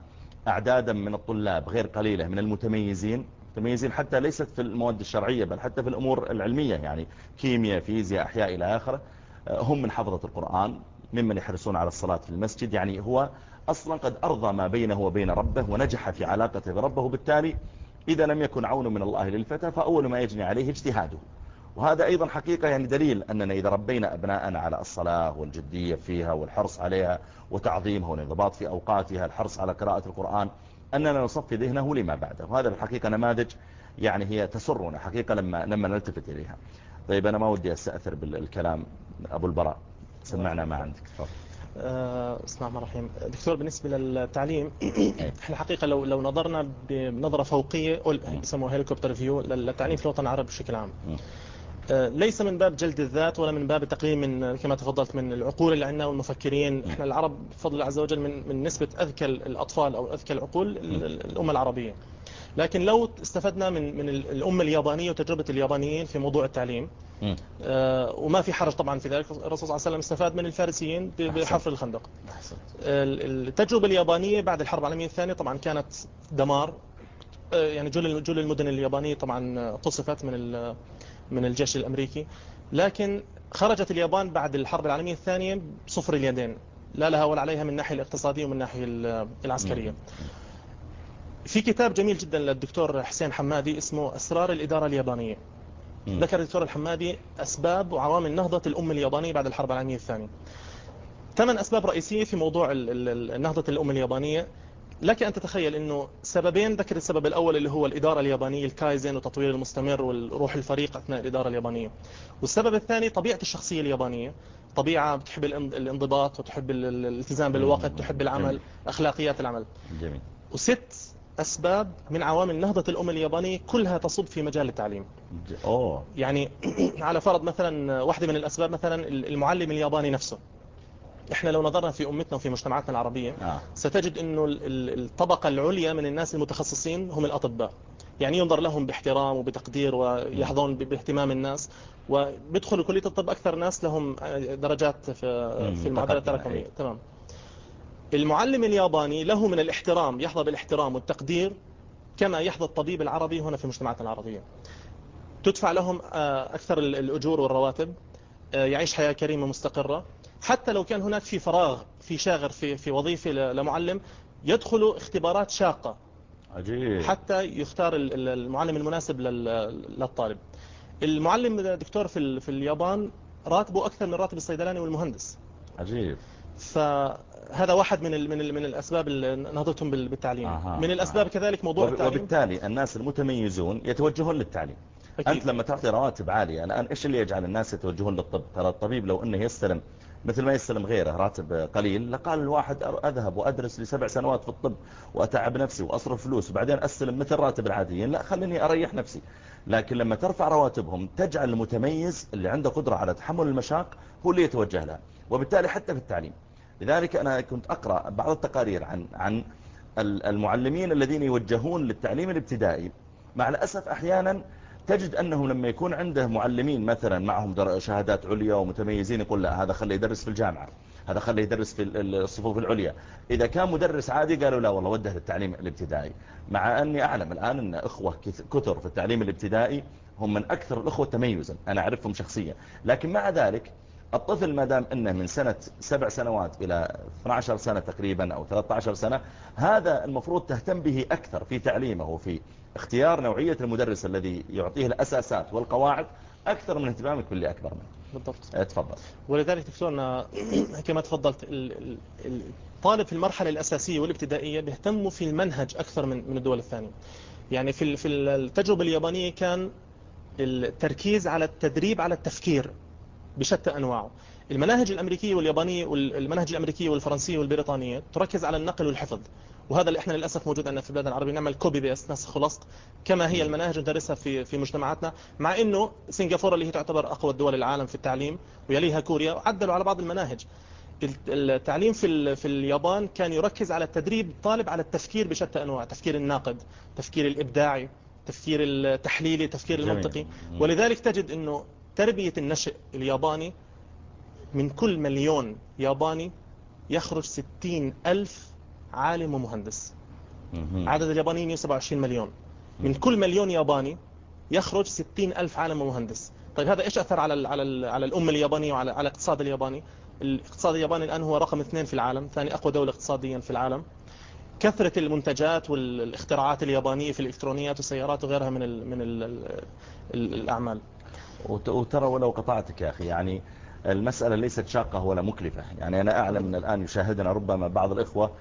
أعدادا من الطلاب غير قليلة من المتميزين متميزين حتى ليست في المواد الشرعية بل حتى في الأمور العلمية يعني كيمياء فيزياء أحياء إلى آخره آه، هم من حفظة القرآن ممن يحرصون على الصلاة في المسجد يعني هو أصلا قد أرضى ما بينه وبين ربه ونجح في علاقته بربه وبالتالي إذا لم يكن عون من الله للفتى فأول ما يجني عليه اجتهاده. وهذا أيضا حقيقة يعني دليل أننا إذا ربينا أبناءنا على الصلاة والجدية فيها والحرص عليها وتعظيمها والانضباط في أوقاتها الحرص على قراءة القرآن أننا نصفي ذهنه لما بعده. وهذا بالحقيقة نماذج يعني هي تسرنا حقيقة لما, لما نلتفت إليها. طيب أنا ما ودي أستأثر بالكلام أبو البراء. سمعنا ما عندك. تفضل. آه، بسم الله الرحمن الرحيم. دكتور بالنسبة للتعليم إحنا حقيقة لو لو نظرنا بنظرة فوقية أو بسموها هيليكوبتر فيو للتعليم في الوطن العربي بشكل عام. آه، ليس من باب جلد الذات ولا من باب التقليل من كما تفضلت من العقول اللي عندنا والمفكرين إحنا العرب بفضل الله عز وجل من من نسبة أذكى الأطفال أو أذكى العقول ال- ال- الأمة العربية. لكن لو استفدنا من من ال- الأمة اليابانية وتجربة اليابانيين في موضوع التعليم مم. آه، وما في حرج طبعا في ذلك الرسول صلى الله عليه وسلم استفاد من الفارسيين بحفر الخندق. أحسنت. ال- التجربة اليابانية بعد الحرب العالمية الثانية طبعا كانت دمار. آه، يعني جل جل المدن اليابانية طبعا قصفت من من الجيش الأمريكي. لكن خرجت اليابان بعد الحرب العالمية الثانية بصفر اليدين. لا لها ولا عليها من الناحية الاقتصادية ومن الناحية ال- العسكرية. في كتاب جميل جدا للدكتور حسين حمادي اسمه أسرار الإدارة اليابانية. ذكر الدكتور الحمادي أسباب وعوامل نهضة الأمة اليابانية بعد الحرب العالمية الثانية. ثمان أسباب رئيسية في موضوع نهضة الأمة اليابانية لك أن تتخيل أنه سببين ذكر السبب الأول اللي هو الإدارة اليابانية الكايزن والتطوير المستمر والروح الفريق أثناء الإدارة اليابانية. والسبب الثاني طبيعة الشخصية اليابانية طبيعة بتحب الان- الانضباط وتحب ال- ال- الالتزام بالوقت تحب العمل جميل. أخلاقيات العمل. جميل. وست أسباب من عوامل نهضة الأمة اليابانية كلها تصب في مجال التعليم. أوه. يعني على فرض مثلا واحدة من الأسباب مثلا المعلم الياباني نفسه. إحنا لو نظرنا في أمتنا وفي مجتمعاتنا العربية آه. ستجد ال- الطبقة العليا من الناس المتخصصين هم الأطباء يعني ينظر لهم باحترام وبتقدير ويحظون باهتمام الناس وبيدخلوا كلية الطب أكثر ناس لهم درجات في في المعادلة التراكمية أي. تمام المعلم الياباني له من الاحترام يحظى بالاحترام والتقدير كما يحظى الطبيب العربي هنا في مجتمعاتنا العربية تدفع لهم آه، أكثر ال- الأجور والرواتب آه، يعيش حياة كريمة مستقرة حتى لو كان هناك في فراغ في شاغر في في وظيفة لمعلم يدخل اختبارات شاقة. عجيب. حتى يختار ال- ال- المعلم المناسب لل- للطالب. المعلم دكتور في في اليابان راتبه أكثر من راتب الصيدلاني والمهندس. عجيب. فهذا واحد من ال من ال من الأسباب اللي نهضتهم بال- بالتعليم. أها، من الأسباب أها. كذلك موضوع وب- التعليم. وبالتالي الناس المتميزون يتوجهون للتعليم. أكيد. أنت لما تعطي رواتب عالية الآن إيش اللي يجعل الناس يتوجهون للطب؟ ترى الطبيب لو أنه يستلم مثل ما يستلم غيره راتب قليل. لقال الواحد أذهب وأدرس لسبع سنوات في الطب وأتعب نفسي وأصرف فلوس وبعدين أستلم مثل راتب العاديين. لا خليني أريح نفسي. لكن لما ترفع رواتبهم تجعل المتميز اللي عنده قدرة على تحمل المشاق هو اللي يتوجه لها وبالتالي حتى في التعليم. لذلك أنا كنت أقرأ بعض التقارير عن عن ال- المعلمين الذين يوجهون للتعليم الابتدائي. مع الأسف أحيانا تجد أنه لما يكون عنده معلمين مثلا معهم شهادات عليا ومتميزين يقول لا هذا خليه يدرس في الجامعة هذا خليه يدرس في ال- الصفوف العليا. إذا كان مدرس عادي قالوا لا والله وده للتعليم الابتدائي. مع أني أعلم الآن أن إخوة كث- كثر في التعليم الابتدائي هم من أكثر الأخوة تميزا أنا أعرفهم شخصيا. لكن مع ذلك الطفل ما دام إنه من سنة سبع سنوات إلى 12 سنة تقريبا أو 13 سنة هذا المفروض تهتم به أكثر في تعليمه وفي اختيار نوعية المدرس الذي يعطيه الأساسات والقواعد أكثر من اهتمامك باللي أكبر منه. بالضبط. آه، تفضل. ولذلك دكتورنا كما تفضلت ال- ال- ال- الطالب في المرحلة الأساسية والابتدائية بيهتموا في المنهج أكثر من من الدول الثانية. يعني في في التجربة اليابانية كان التركيز على التدريب على التفكير بشتى أنواعه. المناهج الأمريكية واليابانية والمناهج الأمريكية والفرنسية والبريطانية تركز على النقل والحفظ. وهذا اللي إحنا للأسف موجود عندنا في البلاد العربية نعمل copy paste نسخ ولصق كما هي المناهج ندرسها في في مجتمعاتنا مع إنه سنغافورة اللي هي تعتبر أقوى الدول العالم في التعليم ويليها كوريا عدلوا على بعض المناهج. التعليم في في اليابان كان يركز على تدريب الطالب على التفكير بشتى أنواع تفكير الناقد تفكير الإبداعي تفكير التحليلي تفكير جميل. المنطقي. ولذلك تجد إنه تربية النشء الياباني من كل مليون ياباني يخرج ستين ألف عالم ومهندس. عدد اليابانيين 127 مليون. من كل مليون ياباني يخرج 60 ألف عالم ومهندس. طيب هذا إيش أثر على ال على ال على الأمة اليابانية وعلى على الاقتصاد الياباني؟ الاقتصاد الياباني الآن هو رقم اثنين في العالم ثاني أقوى دولة اقتصاديا في العالم. كثرة المنتجات والاختراعات اليابانية في الإلكترونيات والسيارات وغيرها من ال من ال ال الأعمال. وت- وترى ولو قطعتك يا أخي يعني المسألة ليست شاقة ولا مكلفة. يعني أنا أعلم أن الآن يشاهدنا ربما بعض الإخوة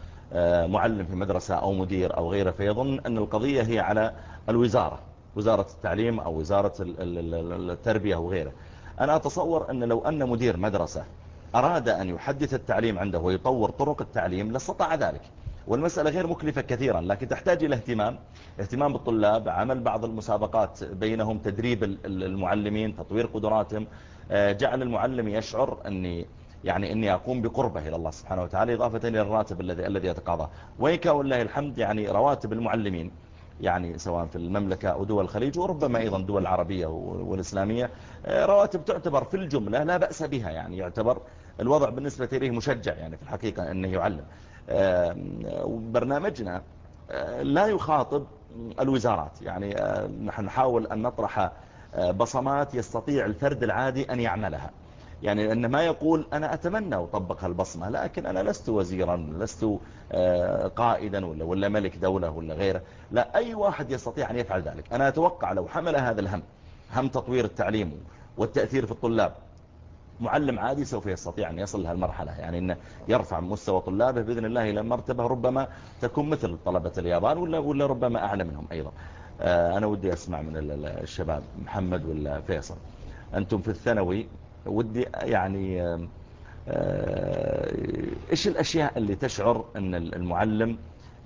معلم في مدرسة أو مدير أو غيره فيظن أن القضية هي على الوزارة وزارة التعليم أو وزارة ال- ال- ال- التربية وغيره أنا أتصور أن لو أن مدير مدرسة أراد أن يحدث التعليم عنده ويطور طرق التعليم لاستطاع ذلك. والمسألة غير مكلفة كثيرا لكن تحتاج إلى اهتمام اهتمام بالطلاب عمل بعض المسابقات بينهم تدريب ال- ال- المعلمين تطوير قدراتهم. آه، جعل المعلم يشعر أني يعني أني أقوم بقربه إلى الله سبحانه وتعالى إضافة إلى الراتب الذي الذي يتقاضاه وإن كان والله الحمد يعني رواتب المعلمين يعني سواء في المملكة أو دول الخليج وربما أيضا دول العربية والإسلامية آه، رواتب تعتبر في الجملة لا بأس بها يعني يعتبر الوضع بالنسبة إليه مشجع يعني في الحقيقة أنه يعلم. وبرنامجنا آه، لا يخاطب الوزارات يعني آه، نحن نحاول أن نطرح بصمات يستطيع الفرد العادي أن يعملها. يعني أن ما يقول أنا أتمنى أطبق هالبصمة لكن أنا لست وزيرا لست آه، قائدا ولا, ولا ملك دولة ولا غيره. لا أي واحد يستطيع أن يفعل ذلك. أنا أتوقع لو حمل هذا الهم هم تطوير التعليم والتأثير في الطلاب معلم عادي سوف يستطيع أن يصل لهالمرحلة. يعني أنه يرفع مستوى طلابه بإذن الله إلى مرتبة ربما تكون مثل طلبة اليابان ولا, ولا ربما أعلى منهم أيضا. آه، أنا ودي أسمع من ال- ال- الشباب محمد ولا فيصل. أنتم في الثانوي ودي يعني آه، إيش الأشياء اللي تشعر أن المعلم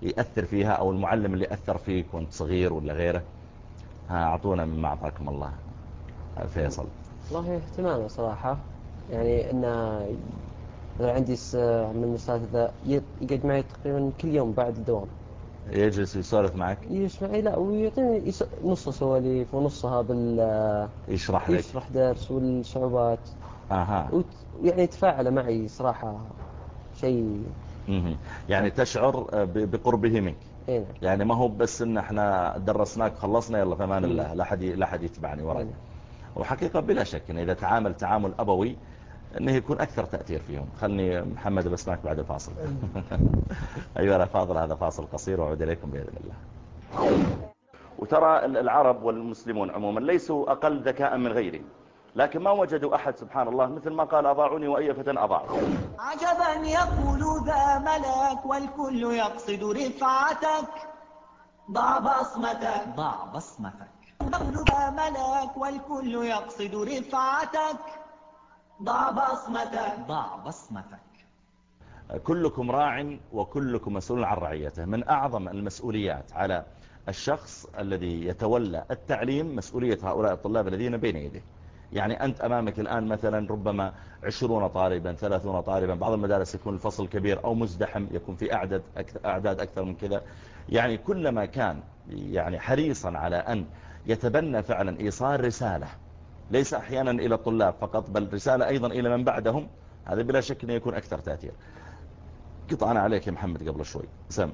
يأثر فيها أو المعلم اللي أثر فيك وأنت صغير ولا غيره؟ ها أعطونا مما أعطاكم الله فيصل. والله اهتمامه صراحة. يعني أنا عندي من ي- يقعد معي تقريبا كل يوم بعد الدوام. يجلس يسولف معك؟ يسمعي لا ويعطيني يس- نص سواليف ونصها بال يشرح لك. يشرح درس والصعوبات. أها. وت- ويعني يتفاعل معي صراحة شيء. يعني تشعر ب- بقربه منك. نعم يعني ما هو بس إن إحنا درسناك خلصنا يلا فمان الله لا حد لا حد يتبعني وراي مم. وحقيقة بلا شك إن إذا تعامل تعامل أبوي إنه يكون أكثر تأثير فيهم. خلني محمد بسمعك بعد الفاصل ايها الافاضل هذا فاصل قصير وأعود إليكم بإذن الله. وترى العرب والمسلمون عموما ليسوا أقل ذكاء من غيرهم لكن ما وجدوا أحد سبحان الله مثل ما قال أضاعوني وأي فتى اضاعوا عجبا يقول ذا ملك والكل يقصد رفعتك. ضع بصمتك. ضع بصمتك. يقول ذا ملك والكل يقصد رفعتك. ضع بصمتك. ضع بصمتك. كلكم راع وكلكم مسؤول عن رعيته. من أعظم المسؤوليات على الشخص الذي يتولى التعليم مسؤولية هؤلاء الطلاب الذين بين يديه. يعني أنت أمامك الآن مثلا ربما عشرون طالبا ثلاثون طالبا بعض المدارس يكون الفصل كبير أو مزدحم يكون في أعداد أكثر, أعداد أكثر من كذا. يعني كلما كان يعني حريصا على أن يتبنى فعلا إيصال رسالة ليس أحيانا إلى الطلاب فقط بل رسالة أيضا إلى من بعدهم. هذا بلا شك أنه يكون أكثر تأثير. قطعنا عليك يا محمد قبل شوي. سم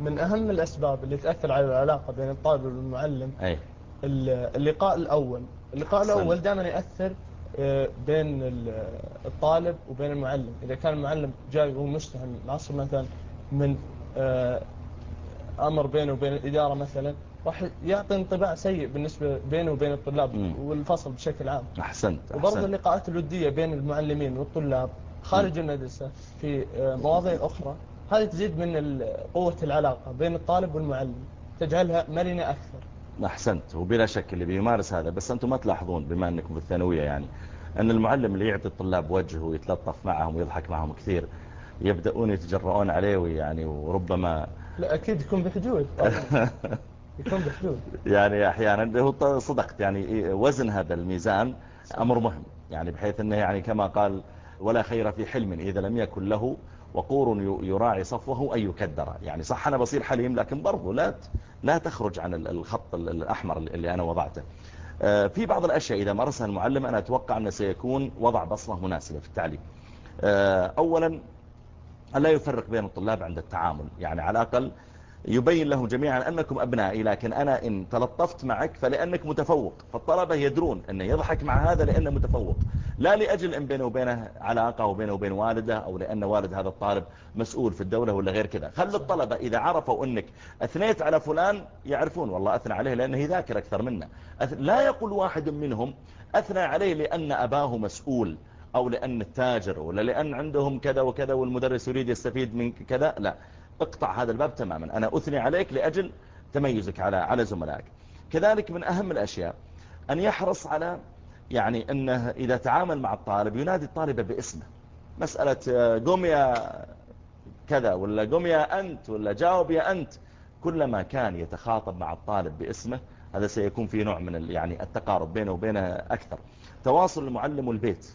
من أهم الأسباب اللي تأثر على العلاقة بين الطالب والمعلم أي. ال- اللقاء الأول. اللقاء أحسنت. الأول دائما يأثر آه، بين ال- الطالب وبين المعلم. إذا كان المعلم جاي وهو مستهم العصر مثلا من آه، أمر بينه وبين الإدارة مثلا راح يعطي انطباع سيء بالنسبة بينه وبين الطلاب مم. والفصل بشكل عام. أحسنت وبرضه أحسنت اللقاءات الودية بين المعلمين والطلاب خارج المدرسة في آه، مواضيع أخرى هذه تزيد من قوة العلاقة بين الطالب والمعلم تجعلها مرنة أكثر. أحسنت وبلا شك اللي بيمارس هذا بس أنتم ما تلاحظون بما أنكم في الثانوية يعني أن المعلم اللي يعطي الطلاب وجه ويتلطف معهم ويضحك معهم كثير يبدأون يتجرؤون عليه ويعني وربما لا أكيد يكون بحدود يكون بحدود يعني أحيانا هو صدقت يعني وزن هذا الميزان أمر مهم. يعني بحيث أنه يعني كما قال ولا خير في حلم إذا لم يكن له وقور يراعي صفوه أن يكدر. يعني صح أنا بصير حليم لكن برضو لا لا تخرج عن الخط الأحمر اللي أنا وضعته. آه، في بعض الأشياء إذا مارسها المعلم أنا أتوقع أنه سيكون وضع بصمة مناسبة في التعليم. آه، أولا لا يفرق بين الطلاب عند التعامل. يعني على الأقل يبين لهم جميعا أنكم أبنائي لكن أنا إن تلطفت معك فلأنك متفوق. فالطلبة يدرون أنه يضحك مع هذا لأنه متفوق. لا لأجل أن بينه وبينه علاقة وبينه وبين والده أو لأن والد هذا الطالب مسؤول في الدولة ولا غير كذا. خلي الطلبة إذا عرفوا أنك أثنيت على فلان يعرفون والله أثنى عليه لأنه ذاكر أكثر منا. لا يقول واحد منهم أثنى عليه لأن أباه مسؤول أو لأن التاجر ولا لأن عندهم كذا وكذا والمدرس يريد يستفيد من كذا لا. اقطع هذا الباب تماما. أنا أثني عليك لأجل تميزك على على زملائك. كذلك من أهم الأشياء أن يحرص على يعني أنه إذا تعامل مع الطالب ينادي الطالب باسمه. مسألة قم يا كذا ولا قم يا أنت ولا جاوب يا أنت. كلما كان يتخاطب مع الطالب باسمه هذا سيكون في نوع من يعني التقارب بينه وبينه أكثر. تواصل المعلم والبيت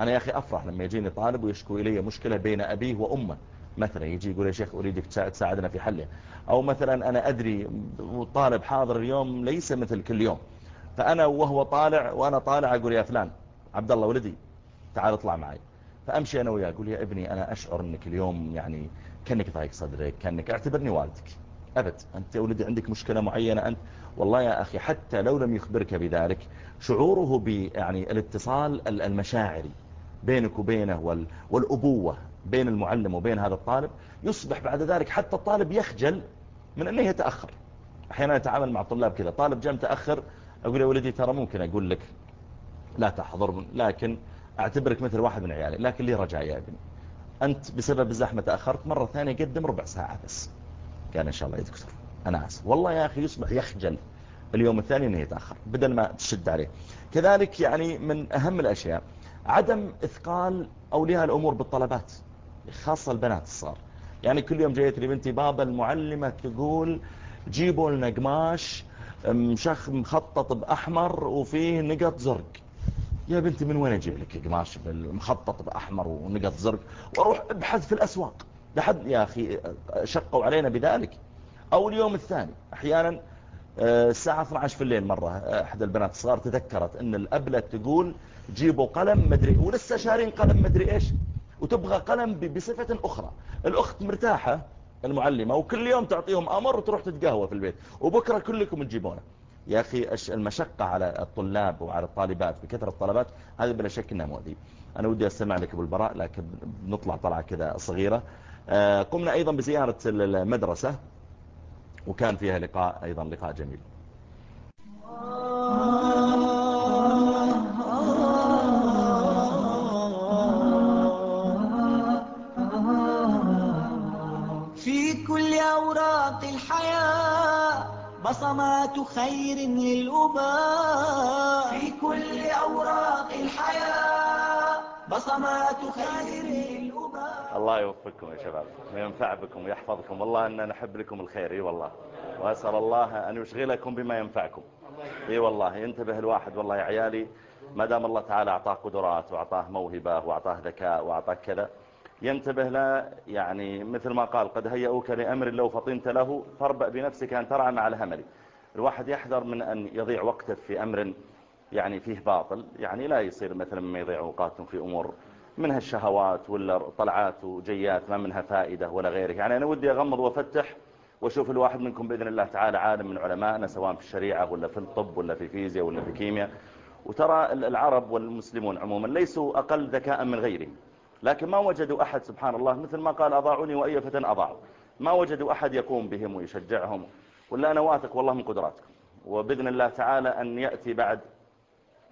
أنا يا أخي أفرح لما يجيني طالب ويشكو إلي مشكلة بين أبيه وأمه. مثلا يجي يقول يا شيخ أريدك تساعدنا في حلها أو مثلا أنا أدري طالب حاضر اليوم ليس مثل كل يوم. فأنا وهو طالع وأنا طالع أقول يا فلان عبد الله ولدي تعال اطلع معي. فأمشي أنا وياه أقول يا ابني أنا أشعر أنك اليوم يعني كأنك ضايق صدرك كأنك اعتبرني والدك. أبد أنت يا ولدي عندك مشكلة معينة أنت والله يا أخي حتى لو لم يخبرك بذلك شعوره يعني الاتصال المشاعري بينك وبينه والأبوة بين المعلم وبين هذا الطالب يصبح بعد ذلك حتى الطالب يخجل من أنه يتأخر. أحيانا أتعامل مع طلاب كذا طالب جاء متأخر أقول يا ولدي ترى ممكن أقول لك لا تحضر لكن أعتبرك مثل واحد من عيالي لكن لي رجاء يا ابني. أنت بسبب الزحمة تأخرت مرة ثانية قدم ربع ساعة بس. قال إن شاء الله يا دكتور. أنا آسف. والله يا أخي يصبح يخجل اليوم الثاني أنه يتأخر بدل ما تشد عليه. كذلك يعني من أهم الأشياء عدم إثقال أولياء الأمور بالطلبات. خاصة البنات الصغار. يعني كل يوم جايت لي بنتي بابا المعلمة تقول جيبوا لنا قماش مشخ مخطط بأحمر وفيه نقط زرق. يا بنتي من وين أجيب لك قماش مخطط بأحمر ونقط زرق؟ وأروح أبحث في الأسواق. لحد يا أخي شقوا علينا بذلك. أو اليوم الثاني أحيانا آه، الساعة 12 في الليل مرة آه، أحد البنات الصغار تذكرت أن الأبلة تقول جيبوا قلم مدري ولسه شارين قلم مدري إيش. وتبغى قلم بصفة أخرى. الأخت مرتاحة المعلمة وكل يوم تعطيهم أمر وتروح تتقهوى في البيت. وبكرة كلكم تجيبونه. يا أخي المشقة على الطلاب وعلى الطالبات بكثرة الطلبات هذا بلا شك أنها مؤذي. أنا ودي أستمع لك أبو البراء لكن نطلع طلعة كذا صغيرة. آه، قمنا أيضا بزيارة المدرسة وكان فيها لقاء أيضا لقاء جميل. أوراق الحياة بصمات خير للأباء. في كل أوراق الحياة بصمات خير للأباء. الله يوفقكم يا شباب وينفع بكم ويحفظكم. والله أننا نحب لكم الخير إي والله. وأسأل الله أن يشغلكم بما ينفعكم. إي والله ينتبه الواحد والله يا عيالي. ما دام الله تعالى أعطاه قدرات وأعطاه موهبة وأعطاه ذكاء وأعطاه كذا ينتبه لا يعني مثل ما قال قد هيئوك لأمر لو فطنت له فاربأ بنفسك أن ترعى مع الهمل. الواحد يحذر من أن يضيع وقته في أمر يعني فيه باطل. يعني لا يصير مثلا ما يضيع اوقاته في أمور منها الشهوات ولا طلعات وجيات ما منها فائدة ولا غيره. يعني أنا ودي أغمض وأفتح وأشوف الواحد منكم بإذن الله تعالى عالم من علمائنا سواء في الشريعة ولا في الطب ولا في الفيزياء ولا في الكيمياء وترى العرب والمسلمون عموما ليسوا أقل ذكاء من غيرهم. لكن ما وجدوا أحد سبحان الله مثل ما قال أضاعوني وأي فتن أضاعوا. ما وجدوا أحد يقوم بهم ويشجعهم. ولا أنا واثق والله من قدراتكم. وبإذن الله تعالى أن يأتي بعد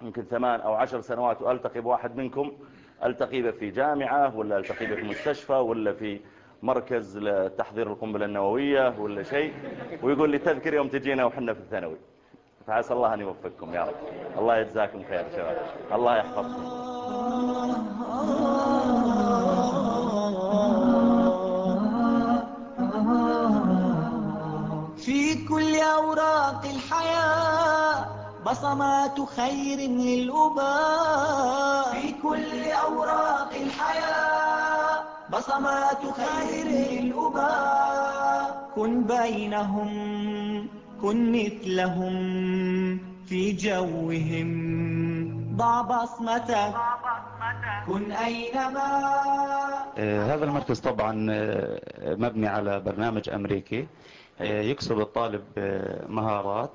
يمكن ثمان أو عشر سنوات وألتقي بواحد منكم. ألتقي به في جامعة ولا ألتقي به في مستشفى ولا في مركز لتحضير القنبلة النووية ولا شيء. ويقول لي تذكر يوم تجينا وحنا في الثانوي. فعسى الله أن يوفقكم يا رب. الله يجزاكم خير شباب. الله يحفظكم. في كل أوراق الحياة بصمات خير للأباء. في كل أوراق الحياة بصمات خير للأباء. كن بينهم كن مثلهم في جوهم. ضع بصمتك كن أينما. آه، هذا المركز طبعا آه، مبني على برنامج أمريكي. يكسب الطالب آه، مهارات.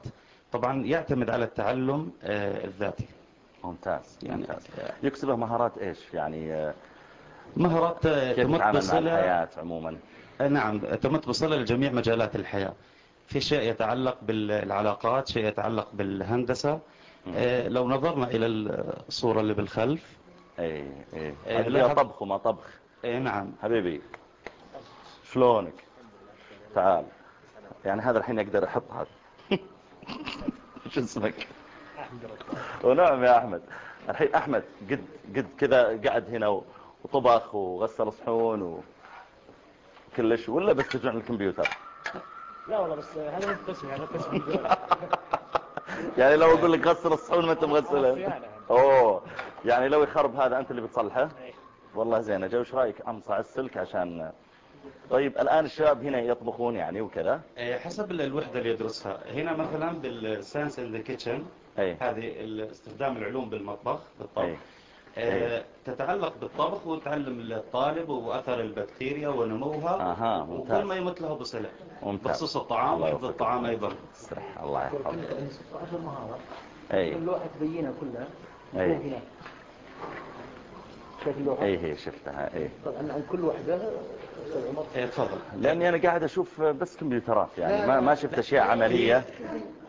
طبعا يعتمد على التعلم آه، الذاتي. ممتاز يعني ممتاز. يكسبه مهارات إيش؟ يعني آه، مهارات آه، تمت بصلة. الحياة عموما؟ آه، نعم تمت بصلة لجميع مجالات الحياة. في شيء يتعلق بالعلاقات شيء يتعلق بالهندسة. آه، لو نظرنا إلى الصورة اللي بالخلف. اي اي إيه، هذه طبخ وما طبخ إيه، نعم. حبيبي شلونك؟ تعال. يعني هذا الحين يقدر يحط هذا. شو اسمك؟ ونعم يا أحمد. الحين أحمد قد قد كذا قعد هنا وطبخ وغسل صحون وكلش ولا بس تجمع الكمبيوتر؟ لا والله بس هذا مو قسمي هذا قسم يعني لو أقول لك غسل الصحون ما انت مغسلها أوه يعني لو يخرب هذا أنت اللي بتصلحه؟ والله زين أجل وش رأيك؟ امصع السلك عشان طيب الآن الشباب هنا يطبخون يعني وكذا. آه، حسب الوحدة اللي يدرسها. هنا مثلا بال science in the kitchen اي هذه استخدام العلوم بالمطبخ بالطبخ. اي آه، تتعلق بالطبخ وتعلم الطالب وأثر البكتيريا ونموها. أها وكل ما يمت له بصلة ممتاز. بخصوص الطعام وحفظ. الطعام أيضا. استرح الله يحفظك. 16 مهارة اي اللوحة تبينها كلها أي. فوق هنا شايف اللوحة؟ اي هي شفتها اي طبعا عن كل واحدة إيه، تفضل. لأني أنا قاعد أشوف بس كمبيوترات يعني. ما ما شفت أشياء عملية.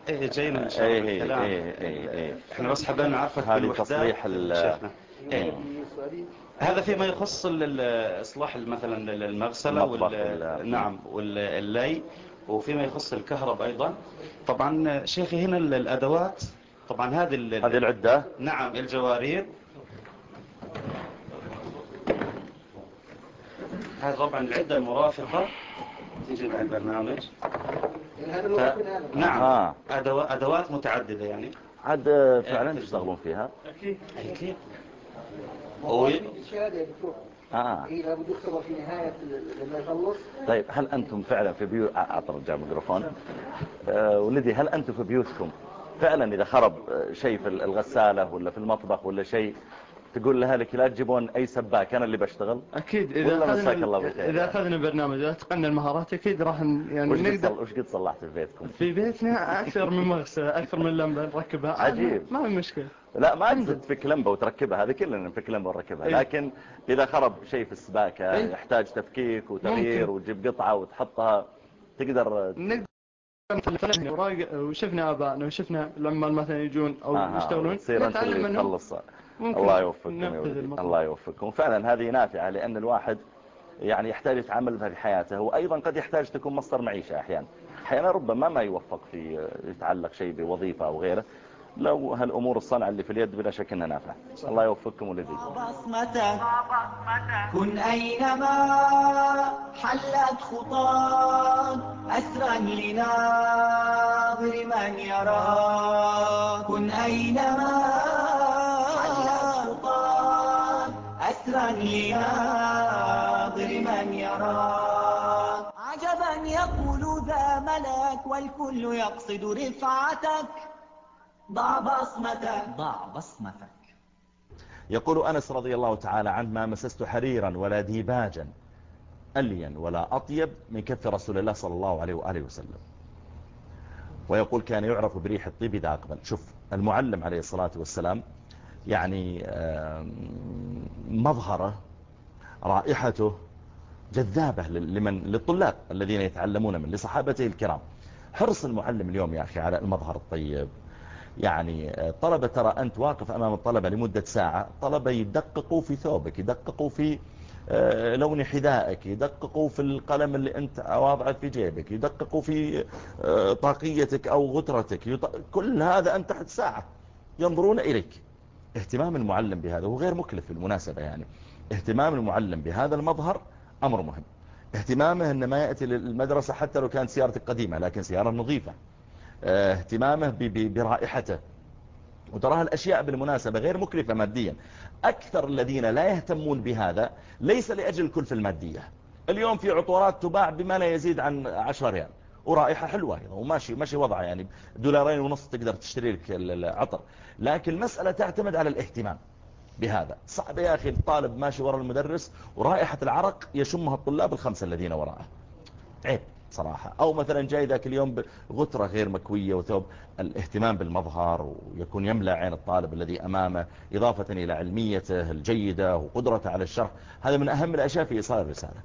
إيه جاينا إن شاء الله اي بالكلام. اي اي اي إحنا بس حابين نعرفك هذه تصليح ال-. إيه. هذا فيما يخص إصلاح مثلا المطبخ وال... نعم واللي وفيما يخص الكهرباء أيضا. طبعا شيخي هنا ال- الأدوات. طبعا هذه ال- هذه العدة. نعم الجوارير. هذه طبعا العدة المرافقة تيجي مع البرنامج. يعني هذا ف... هذا. نعم. آه. أدوات, أدوات متعددة يعني. عاد فعلا تشتغلون فيها. أكيد. أكيد. الشهادة يا دكتور. آه. هي لابد يختبر في نهاية لما يخلص. طيب هل أنتم فعلا في بيوت اعطى الرجال الميكروفون. آه ولدي هل أنتم في بيوتكم؟ فعلا إذا خرب آه، شيء في الغسالة ولا في المطبخ ولا شيء تقول لأهلك لا تجيبون أي سباك أنا اللي بشتغل أكيد إذا والله مساك اخذنا الله بالخير إذا أخذنا برنامج واتقنا المهارات أكيد راح يعني وش قد, نقدر. وش قد صلحت في بيتكم في بيتنا أكثر من مغسله أكثر من لمبة نركبها آه، عجيب. ما في مشكلة لا ما تفك لمبة وتركبها هذه كلنا نفك لمبة ونركبها إيه. لكن إذا خرب شيء في السباكة إيه. يحتاج تفكيك وتغيير. وتجيب قطعة وتحطها تقدر نقدر وشفنا آبائنا وشفنا العمال مثلا يجون أو آها، يشتغلون نتعلم منهم الله يوفقكم. الله يوفقكم. فعلا هذه نافعة لأن الواحد يعني يحتاج يتعامل بها في حياته وأيضا قد يحتاج تكون مصدر معيشة أحيانا. أحيانا ربما ما يوفق في يتعلق شيء بوظيفة أو غيره لو هالأمور الصنعة اللي في اليد بلا شك أنها نافعة. الله يوفقكم ولدي. بصمته كن أينما حلت خطاك أسرا لناظر من يراك. كن أينما لناظر من يراك عجبا يقول ذا ملك والكل يقصد رفعتك. ضع بصمتك. ضع بصمتك. يقول أنس رضي الله تعالى عنه ما مسست حريرا ولا ديباجا ألين ولا أطيب من كف رسول الله صلى الله عليه وآله وسلم. ويقول كان يعرف بريح الطيب إذا أقبل. شوف المعلم عليه الصلاة والسلام يعني مظهرة رائحته جذابة لمن للطلاب الذين يتعلمون من لصحابته الكرام. حرص المعلم اليوم يا أخي على المظهر الطيب. يعني آه، طلبة ترى أنت واقف أمام الطلبة لمدة ساعة طلبة يدققوا في ثوبك يدققوا في آه، لون حذائك يدققوا في القلم اللي أنت واضعه في جيبك يدققوا في آه، طاقيتك أو غترتك كل هذا أنت تحت ساعة ينظرون إليك. اهتمام المعلم بهذا هو غير مكلف بالمناسبة يعني. اهتمام المعلم بهذا المظهر أمر مهم. اهتمامه أن ما يأتي للمدرسة حتى لو كانت سيارتك قديمة لكن سيارة نظيفة. آه، اهتمامه برائحته. وتراها الأشياء بالمناسبة غير مكلفة ماديا. أكثر الذين لا يهتمون بهذا ليس لأجل الكلفة المادية. اليوم في عطورات تباع بما لا يزيد عن 10 ريال. ورائحة حلوة وماشي ماشي وضع يعني دولارين ونص تقدر تشتري لك العطر. لكن المسألة تعتمد على الاهتمام بهذا. صعب يا أخي الطالب ماشي وراء المدرس ورائحة العرق يشمها الطلاب الخمسة الذين وراءه. عيب صراحة. أو مثلا جاي ذاك اليوم بغترة غير مكوية وثوب الاهتمام بالمظهر ويكون يملأ عين الطالب الذي أمامه إضافة إلى علميته الجيدة وقدرته على الشرح. هذا من أهم الأشياء في إيصال الرسالة.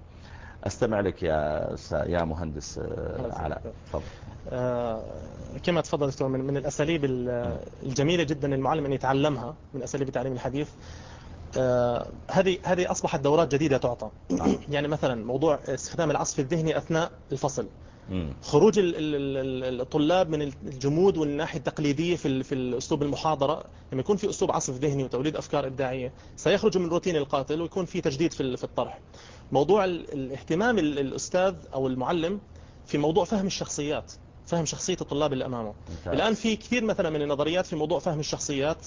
أستمع لك يا يا مهندس آه، علاء. تفضل. آه، كما تفضل دكتور من, من الأساليب الجميلة جدا المعلم أن يتعلمها من أساليب تعليم الحديث. آه، هذه هذه أصبحت دورات جديدة تعطى. يعني مثلا موضوع استخدام العصف الذهني أثناء الفصل. خروج الطلاب من الجمود والناحية التقليدية في في الأسلوب المحاضرة. لما يكون في أسلوب عصف ذهني وتوليد أفكار إبداعية سيخرج من روتين القاتل ويكون في تجديد في الطرح. موضوع الاهتمام الأستاذ أو المعلم في موضوع فهم الشخصيات فهم شخصية الطلاب اللي أمامه. الآن في كثير مثلا من النظريات في موضوع فهم الشخصيات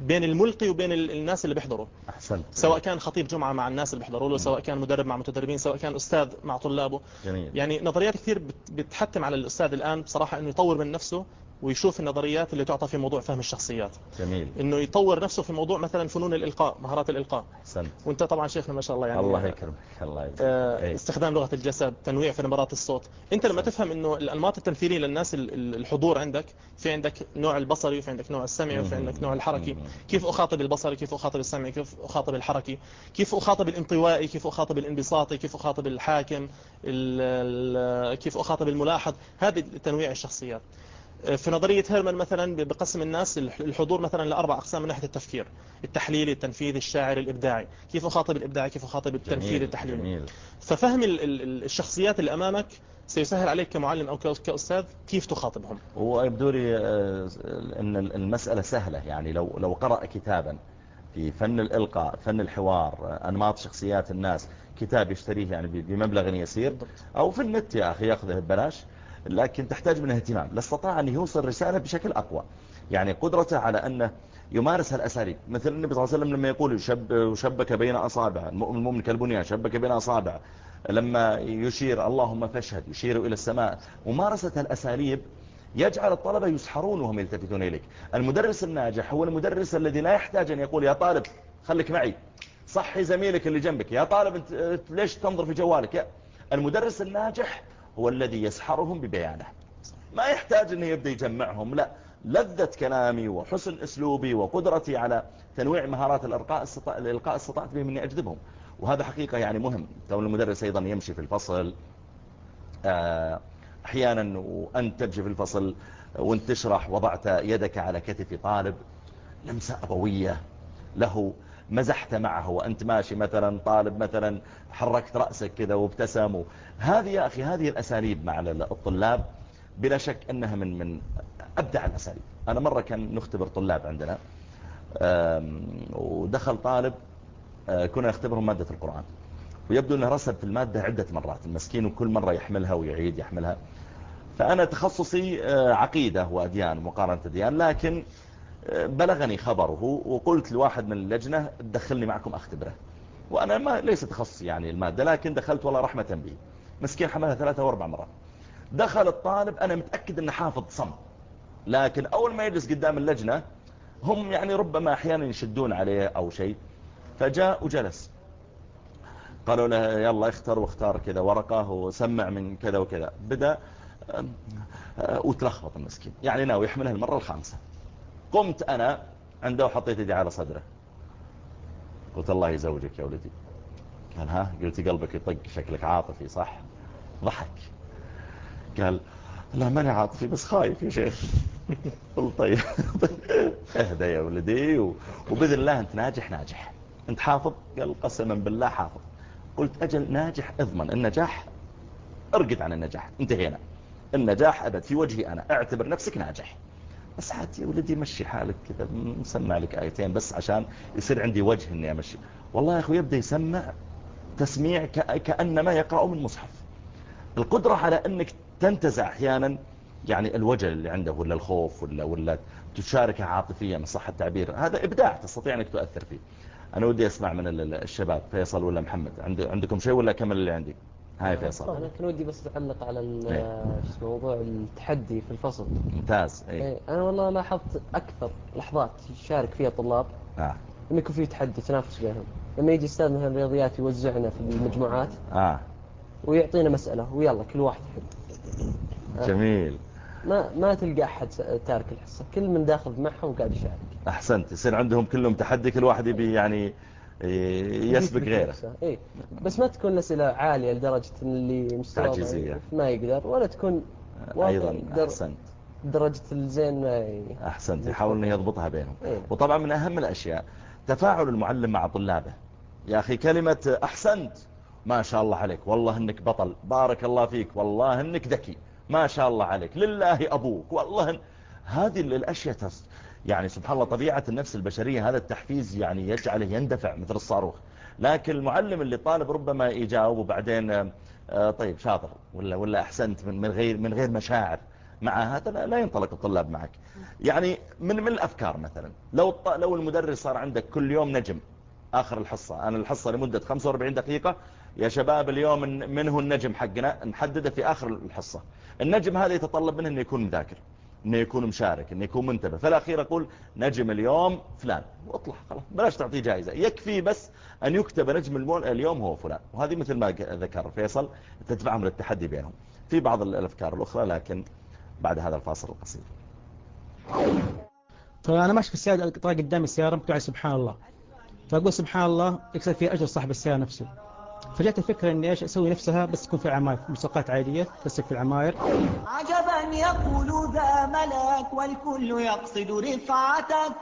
بين الملقي وبين الناس اللي بيحضروا. أحسنت سواء كان خطيب جمعة مع الناس اللي بيحضروا له سواء كان مدرب مع متدربين سواء كان أستاذ مع طلابه. جميل. يعني نظريات كثير بتحتم على الأستاذ الآن بصراحة أنه يطور من نفسه ويشوف النظريات اللي تعطى في موضوع فهم الشخصيات. جميل. إنه يطور نفسه في موضوع مثلا فنون الإلقاء مهارات الإلقاء. أحسنت. وأنت طبعا شيخنا ما شاء الله يعني الله يكرمك الله يكرمك آه استخدام لغة الجسد تنويع في نبرات الصوت. أنت لما تفهم إنه الأنماط التمثيلية للناس الحضور عندك في عندك نوع البصري وفي عندك نوع السمعي وفي عندك نوع الحركي. كيف أخاطب البصري؟ كيف أخاطب السمعي؟ كيف أخاطب الحركي؟ كيف أخاطب الانطوائي؟ كيف أخاطب الانبساطي؟ كيف أخاطب الحاكم؟ كيف أخاطب الملاحظ؟ هذه تنويع الشخصيات. في نظرية هيرمان مثلا بقسم الناس الحضور مثلا لأربع أقسام من ناحية التفكير التحليلي التنفيذي الشاعري الإبداعي. كيف أخاطب الإبداعي؟ كيف أخاطب التنفيذي التحليلي؟ جميل. ففهم الشخصيات اللي أمامك سيسهل عليك كمعلم أو كأستاذ كيف تخاطبهم؟ ويبدو لي آه، أن المسألة سهلة. يعني لو لو قرأ كتابا في فن الإلقاء فن الحوار أنماط شخصيات الناس كتاب يشتريه يعني بمبلغ يسير أو في النت يا أخي يأخذه ببلاش لكن تحتاج منه اهتمام. لاستطاع أن يوصل رسالة بشكل أقوى. يعني قدرته على أنه يمارس هالأساليب. مثل النبي صلى الله عليه وسلم لما يقول شب شبك بين أصابع. المؤمن كالبنيان شبك بين أصابع. لما يشير اللهم فاشهد يشير إلى السماء. ممارسة الأساليب يجعل الطلبة يسحرون وهم يلتفتون إليك. المدرس الناجح هو المدرس الذي لا يحتاج أن يقول يا طالب خليك معي. صحي زميلك اللي جنبك. يا طالب انت ليش تنظر في جوالك؟ المدرس الناجح هو الذي يسحرهم ببيانه. ما يحتاج أنه يبدأ يجمعهم لا. لذة كلامي وحسن أسلوبي وقدرتي على تنويع مهارات الإلقاء الإلقاء استطعت بهم أني أجذبهم. وهذا حقيقة يعني مهم. كون المدرس أيضا يمشي في الفصل آه، أحيانا وأنت تمشي في الفصل وانت تشرح وضعت يدك على كتف طالب لمسة أبوية له مزحت معه وأنت ماشي مثلا طالب مثلا حركت رأسك كذا وابتسم هذه يا أخي هذه الأساليب مع الطلاب بلا شك أنها من من أبدع الأساليب. أنا مرة كان نختبر طلاب عندنا ودخل طالب آه، كنا نختبرهم مادة القرآن. ويبدو أنه رسب في المادة عدة مرات المسكين وكل مرة يحملها ويعيد يحملها. فأنا تخصصي آه، عقيدة وأديان مقارنة أديان لكن بلغني خبره وقلت لواحد من اللجنة دخلني معكم أختبره وأنا ما ليس تخصصي يعني المادة لكن دخلت والله رحمة به مسكين حملها ثلاثة وأربع مرات. دخل الطالب أنا متأكد أنه حافظ صم. لكن أول ما يجلس قدام اللجنة هم يعني ربما أحيانا يشدون عليه أو شيء فجاء وجلس. قالوا له يلا اختر واختار كذا ورقة وسمع من كذا وكذا. بدأ وتلخبط المسكين. يعني ناوي يحملها المرة الخامسة. قمت أنا عنده وحطيت يدي على صدره. قلت الله يزوجك يا ولدي. قال ها؟ قلت قلبك يطق شكلك عاطفي صح؟ ضحك. قال لا ماني عاطفي بس خايف يا شيخ. قلت طيب. اهدى يا ولدي وبإذن الله أنت ناجح ناجح. أنت حافظ؟ قال قسما بالله حافظ. قلت أجل ناجح إضمن. النجاح ارقد عن النجاح. انتهينا. النجاح أبد في وجهي أنا. اعتبر نفسك ناجح. بس عاد يا ولدي مشي حالك كذا مسمع لك آيتين بس عشان يصير عندي وجه إني أمشي. والله يا أخوي يبدأ يسمع تسميع كأنما يقرأ من مصحف. القدرة على أنك تنتزع أحيانا يعني الوجل اللي عنده ولا الخوف ولا, ولا تشاركه عاطفيا إن صح التعبير هذا إبداع تستطيع أنك تؤثر فيه. أنا ودي أسمع من ال- ال- الشباب فيصل ولا محمد عند عندكم شيء ولا كمل اللي عندي؟ هاي فيصل أنا كان ودي بس اعلق على إيه. شو اسمه موضوع التحدي في الفصل ممتاز أي. إيه، أنا والله لاحظت أكثر لحظات يشارك فيها الطلاب آه. إنه يكون في تحدي تنافس بينهم لما يجي أستاذ مثلا الرياضيات يوزعنا في المجموعات آه. ويعطينا مسألة ويلا كل واحد يحل آه. جميل ما ما تلقى أحد تارك الحصة كل من داخل معها وقاعد يشارك أحسنت يصير عندهم كلهم تحدي كل واحد يبي يعني يسبق غيره. إيه بس ما تكون الأسئلة عالية لدرجة إن اللي مستوى تعجيزية. ما يقدر ولا تكون أيضا در- أحسنت. درجة الزين ما أحسنت. يحاول أنه يضبطها بينهم. إيه. وطبعا من أهم الأشياء تفاعل المعلم مع طلابه. يا أخي كلمة أحسنت ما شاء الله عليك. والله أنك بطل. بارك الله فيك. والله أنك ذكي. ما شاء الله عليك. لله أبوك. والله. هذه الأشياء. يعني سبحان الله طبيعة النفس البشرية هذا التحفيز يعني يجعله يندفع مثل الصاروخ. لكن المعلم اللي طالب ربما يجاوب وبعدين آه، آه، طيب شاطر ولا ولا أحسنت من غير من غير مشاعر مع هذا لا لا ينطلق الطلاب معك. يعني من من الأفكار مثلا لو لو المدرس صار عندك كل يوم نجم آخر الحصة أنا الحصة لمدة 45 دقيقة يا شباب اليوم منه النجم حقنا؟ نحدده في آخر الحصة. النجم هذا يتطلب منه أنه يكون مذاكر. أنه يكون مشارك أنه يكون منتبه. فالأخير أقول نجم اليوم فلان. واطلع خلاص بلاش تعطيه جائزة. يكفي بس أن يكتب نجم اليوم هو فلان. وهذه مثل ما ذكر فيصل تدفعهم للتحدي بينهم. في بعض ال- الأفكار الأخرى لكن بعد هذا الفاصل القصير. فأنا ماشي في السيارة قدامي السيارة مكتوب سبحان الله. فأقول سبحان الله يكسب فيه أجر صاحب السيارة نفسه. فجأت الفكرة إني إيش أسوي نفسها؟ بس تكون في العماير مساقات عادية تسك في العماير. عجبا يقول ذا ملك والكل يقصد رفعتك.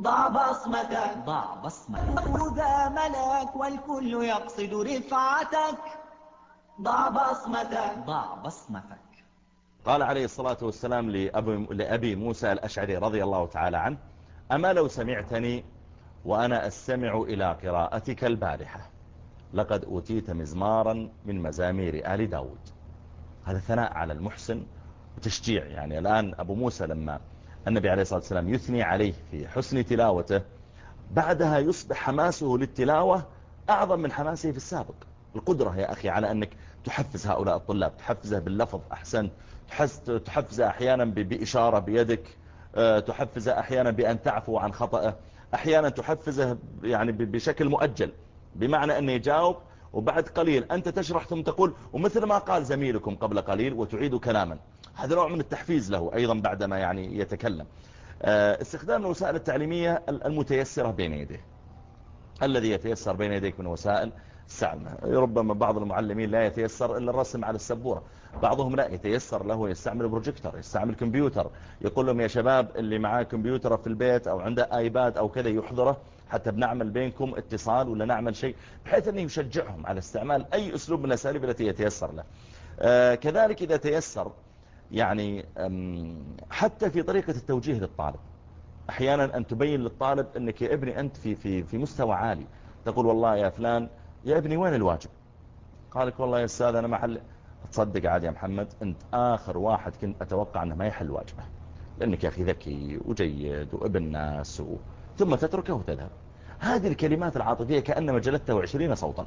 ضع بصمتك. ضع بصمتك. يقول ذا ملك والكل يقصد رفعتك. ضع بصمتك. ضع بصمتك. قال عليه الصلاة والسلام لأبي, لأبي موسى الأشعري رضي الله تعالى عنه أما لو سمعتني وأنا أستمع إلى قراءتك البارحة؟ لقد أوتيت مزمارا من مزامير آل داود. هذا ثناء على المحسن وتشجيع. يعني الآن أبو موسى لما النبي عليه الصلاة والسلام يثني عليه في حسن تلاوته بعدها يصبح حماسه للتلاوة أعظم من حماسه في السابق. القدرة يا أخي على أنك تحفز هؤلاء الطلاب تحفزه باللفظ أحسن تحفزه أحيانا بإشارة بيدك آه، تحفزه أحيانا بأن تعفو عن خطأه أحيانا تحفزه يعني بشكل مؤجل. بمعنى أنه يجاوب وبعد قليل أنت تشرح ثم تقول ومثل ما قال زميلكم قبل قليل وتعيد كلاما. هذا نوع من التحفيز له أيضا بعدما يعني يتكلم. آه، استخدام الوسائل التعليمية المتيسرة بين يديه. الذي يتيسر بين يديك من وسائل استعمله ربما بعض المعلمين لا يتيسر إلا الرسم على السبورة. بعضهم لا يتيسر له يستعمل بروجيكتور يستعمل كمبيوتر يقول لهم يا شباب اللي معاه كمبيوتر في البيت أو عنده آيباد أو كذا يحضره حتى بنعمل بينكم اتصال ولا نعمل شيء بحيث أنه يشجعهم على استعمال أي أسلوب من الأساليب التي يتيسر له. آه، كذلك إذا تيسر يعني حتى في طريقة التوجيه للطالب. أحيانا أن تبين للطالب أنك يا ابني أنت في في في مستوى عالي. تقول والله يا فلان يا ابني وين الواجب؟ قال لك والله يا أستاذ أنا ما حل تصدق عاد يا محمد أنت آخر واحد كنت أتوقع أنه ما يحل واجبه. لأنك يا أخي ذكي وجيد وابن ناس و... ثم تتركه وتذهب. هذه الكلمات العاطفية كأنما جلدته عشرين صوتا.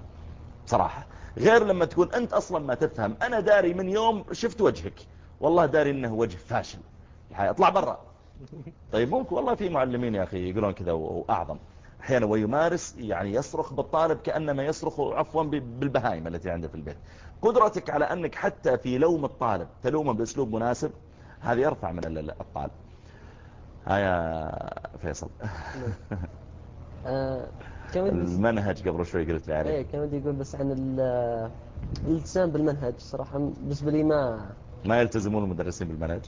صراحة غير لما تكون أنت أصلا ما تفهم. أنا داري من يوم شفت وجهك. والله داري أنه وجه فاشل. اطلع برا. طيب ممكن والله في معلمين يا أخي يقولون كذا وأعظم. أحيانا ويمارس يعني يصرخ بالطالب كأنما يصرخ عفوا بالبهائم التي عنده في البيت. قدرتك على أنك حتى في لوم الطالب تلومه بأسلوب مناسب هذا يرفع من الطالب. ها يا فيصل. آه، المنهج قبل شوي قلت لي إيه عليه كان ودي يقول بس عن ال- الالتزام بالمنهج صراحة. بالنسبة لي ما ما يلتزمون المدرسين بالمنهج؟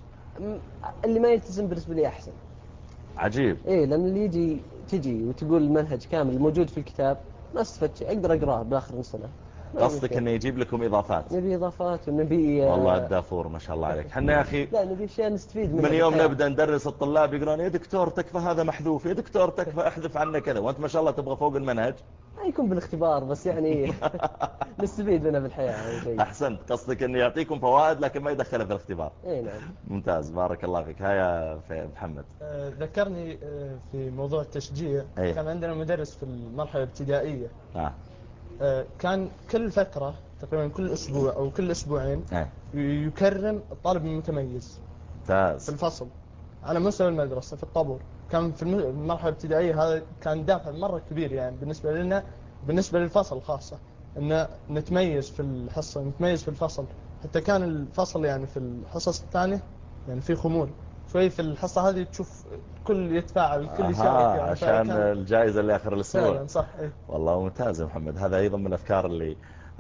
اللي ما يلتزم بالنسبة لي أحسن. عجيب. إيه لأن اللي يجي تجي وتقول المنهج كامل موجود في الكتاب ما استفدت شيء. أقدر أقرأه بآخر السنة قصدك إنه يجيب لكم إضافات. نبي إضافات ونبي آه، والله الدافور ما شاء الله عليك. حنا يا أخي لا نبي اشياء نستفيد منها من يوم بالحياة. نبدأ ندرس الطلاب يقولون يا دكتور تكفى هذا محذوف يا دكتور تكفى احذف عنا كذا. وأنت ما شاء الله تبغى فوق المنهج. يكون بالاختبار بس يعني نستفيد منها بالحياة شيء. احسنت قصدك إنه يعطيكم فوائد لكن ما يدخلها في الاختبار. إي نعم. ممتاز. بارك الله فيك. هيا في محمد. آه، ذكرني آه، في موضوع التشجيع. أي. كان عندنا مدرس في المرحلة الابتدائية. آه. آه، كان كل فترة تقريبا كل أسبوع أو كل أسبوعين آه. ي- يكرم الطالب المتميز. في ممتاز الفصل. على مستوى المدرسة في الطابور. كان في الم- المرحلة الابتدائية هذا كان دافع مرة كبير يعني بالنسبة لنا بالنسبة للفصل خاصة أن نتميز في الحصة نتميز في الفصل. حتى كان الفصل يعني في الحصص الثانية يعني في خمول. شوي في الحصة هذه تشوف الكل يتفاعل الكل يشارك يعني عشان الجائزة اللي آخر الأسبوع. فعلا صح إيه. والله ممتاز يا محمد. هذا أيضا من الأفكار اللي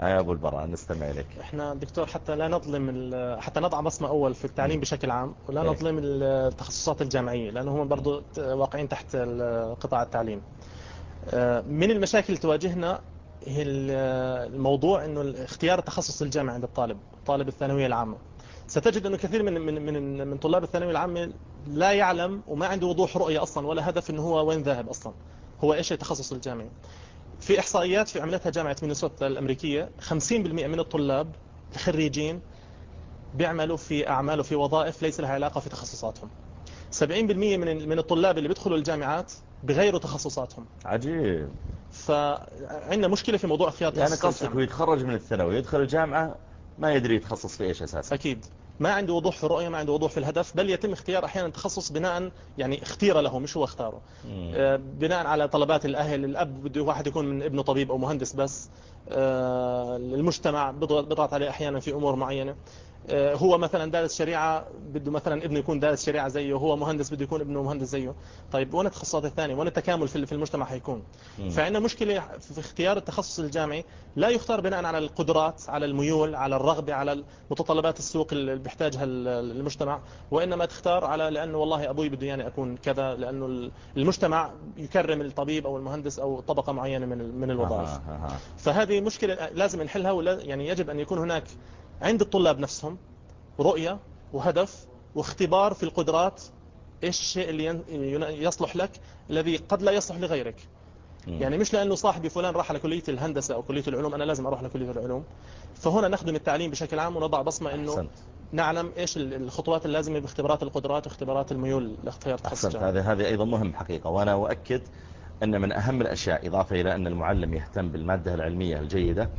يا أبو البراء نستمع إليك. إحنا دكتور حتى لا نظلم حتى نضع بصمة أول في التعليم بشكل عام ولا إيه. نظلم التخصصات الجامعية لأنه هم برضو ت- واقعين تحت قطاع التعليم. آه، من المشاكل اللي تواجهنا هي ال- الموضوع إنه اختيار التخصص الجامعي عند الطالب طالب الثانوية العامة. ستجد إنه كثير من من من من طلاب الثانوية العامة لا يعلم وما عنده وضوح رؤية أصلا ولا هدف إنه هو وين ذاهب أصلا. هو إيش التخصص الجامعي؟ في إحصائيات في عملتها جامعة مينيسوتا الأمريكية 50% من الطلاب الخريجين بيعملوا في اعمال وفي وظائف ليس لها علاقة في تخصصاتهم. 70% من من الطلاب اللي بيدخلوا الجامعات بغيروا تخصصاتهم. عجيب. فعندنا مشكلة في موضوع خيار يعني قصدك هو. يتخرج من الثانوي يدخل الجامعة ما يدري يتخصص في إيش أساسا. أكيد. ما عنده وضوح في الرؤية ما عنده وضوح في الهدف بل يتم اختيار أحيانا تخصص بناء يعني اختير له مش هو اختاره. آه، بناء على طلبات الأهل الأب بده واحد يكون من ابنه طبيب أو مهندس بس آه، المجتمع بيضغط بيضغط عليه أحيانا في أمور معينة آه، هو مثلا دارس شريعة بده مثلا ابنه يكون دارس شريعة زيه هو مهندس بده يكون ابنه مهندس زيه طيب وين التخصصات الثانية وين التكامل في المجتمع حيكون. فعندنا مشكلة في اختيار التخصص الجامعي لا يختار بناء على القدرات على الميول على الرغبة على متطلبات السوق اللي بيحتاجها ال- المجتمع وإنما تختار على لأنه والله أبوي بده يعني أكون كذا لأنه المجتمع يكرم الطبيب أو المهندس أو طبقة معينة من من الوظائف آه، آه، آه. فهذه مشكلة لازم نحلها ولا يعني يجب أن يكون هناك عند الطلاب نفسهم رؤية وهدف واختبار في القدرات إيش الشيء اللي يصلح لك الذي قد لا يصلح لغيرك. يعني مش لأنه صاحبي فلان راح على كليه الهندسة أو كلية العلوم أنا لازم أروح لكلية العلوم. فهنا نخدم التعليم بشكل عام ونضع بصمة إنه أحسنت. نعلم إيش ال- الخطوات اللازمة باختبارات القدرات واختبارات الميول لاختيار تخصص. هذه هذه أيضا مهم حقيقة. وأنا أؤكد أن من أهم الأشياء إضافة إلى أن المعلم يهتم بالمادة العلمية الجيدة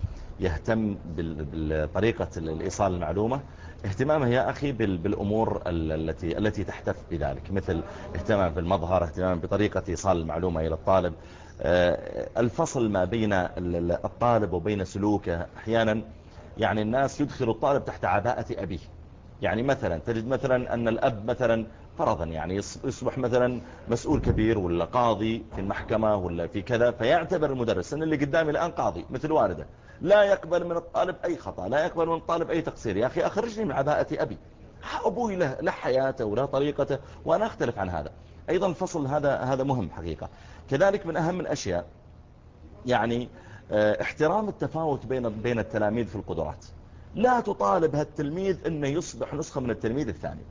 يهتم بالطريقة الإيصال المعلومة. اهتمامه يا أخي بال- بالأمور ال- التي التي تحتف بذلك مثل اهتمام بالمظهر اهتمام بطريقة إيصال المعلومة إلى الطالب. آه، الفصل ما بين ال- ال- الطالب وبين سلوكه أحيانا يعني الناس يدخل الطالب تحت عباءة أبيه. يعني مثلا تجد مثلا أن الأب مثلا فرضا يعني يص- يصبح مثلا مسؤول كبير ولا قاضي في المحكمة ولا في كذا فيعتبر المدرس أن اللي قدامي الآن قاضي مثل والده. لا يقبل من الطالب أي خطأ لا يقبل من الطالب أي تقصير. يا أخي أخرجني من عباءة أبي. أبوي له, له حياته وله طريقته وأنا أختلف عن هذا. أيضا الفصل هذا هذا مهم حقيقة. كذلك من أهم الأشياء يعني آه، احترام التفاوت بين بين التلاميذ في القدرات. لا تطالب هالتلميذ إنه يصبح نسخة من التلميذ الثاني.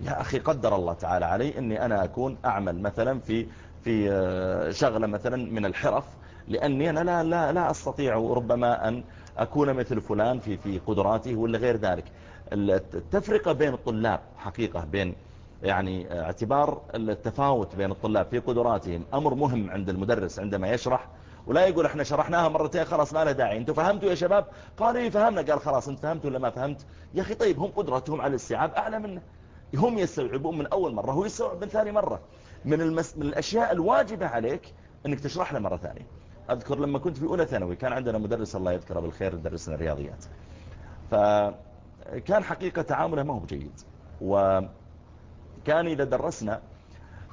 يا أخي قدر الله تعالى علي أني أنا أكون أعمل مثلا في في آه، شغلة مثلا من الحرف لأني أنا لا, لا, لا أستطيع ربما أن أكون مثل فلان في في قدراته ولا غير ذلك. التفرقة بين الطلاب حقيقة بين يعني اعتبار التفاوت بين الطلاب في قدراتهم أمر مهم عند المدرس عندما يشرح ولا يقول إحنا شرحناها مرتين خلاص ما له داعي. أنتوا فهمتوا يا شباب؟ قالوا إيه فهمنا. قال خلاص أنت فهمت ولا ما فهمت؟ يا أخي طيب هم قدرتهم على الاستيعاب أعلى منه. هم يستوعبون من أول مرة هو يستوعب من ثاني مرة. من, المس... من الأشياء الواجبة عليك إنك تشرح له مرة ثانية. أذكر لما كنت في أولى ثانوي كان عندنا مدرس الله يذكره بالخير درسنا الرياضيات فكان حقيقة تعامله ما هو جيد. وكان إذا درسنا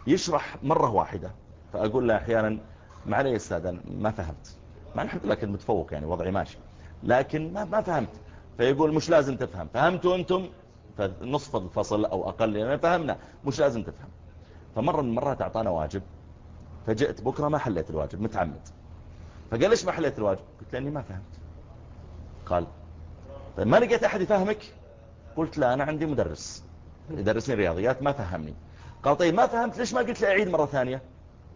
يشرح مرة واحدة فأقول له أحيانا معلي يا أستاذ أنا ما فهمت. مع الحمد لله كنت متفوق يعني وضعي ماشي. لكن ما ما فهمت. فيقول مش لازم تفهم فهمتوا أنتم؟ فنصف الفصل أو أقل يعني فهمنا مش لازم تفهم. فمرة من مرات أعطانا واجب فجئت بكرة ما حليت الواجب متعمد. فقال ليش ما حليت الواجب قلت لاني ما فهمت. قال طيب ما لقيت أحد يفهمك؟ قلت لا أنا عندي مدرس يدرسني رياضيات ما فهمني. قال طيب ما فهمت ليش ما قلت لي أعيد مرة ثانية؟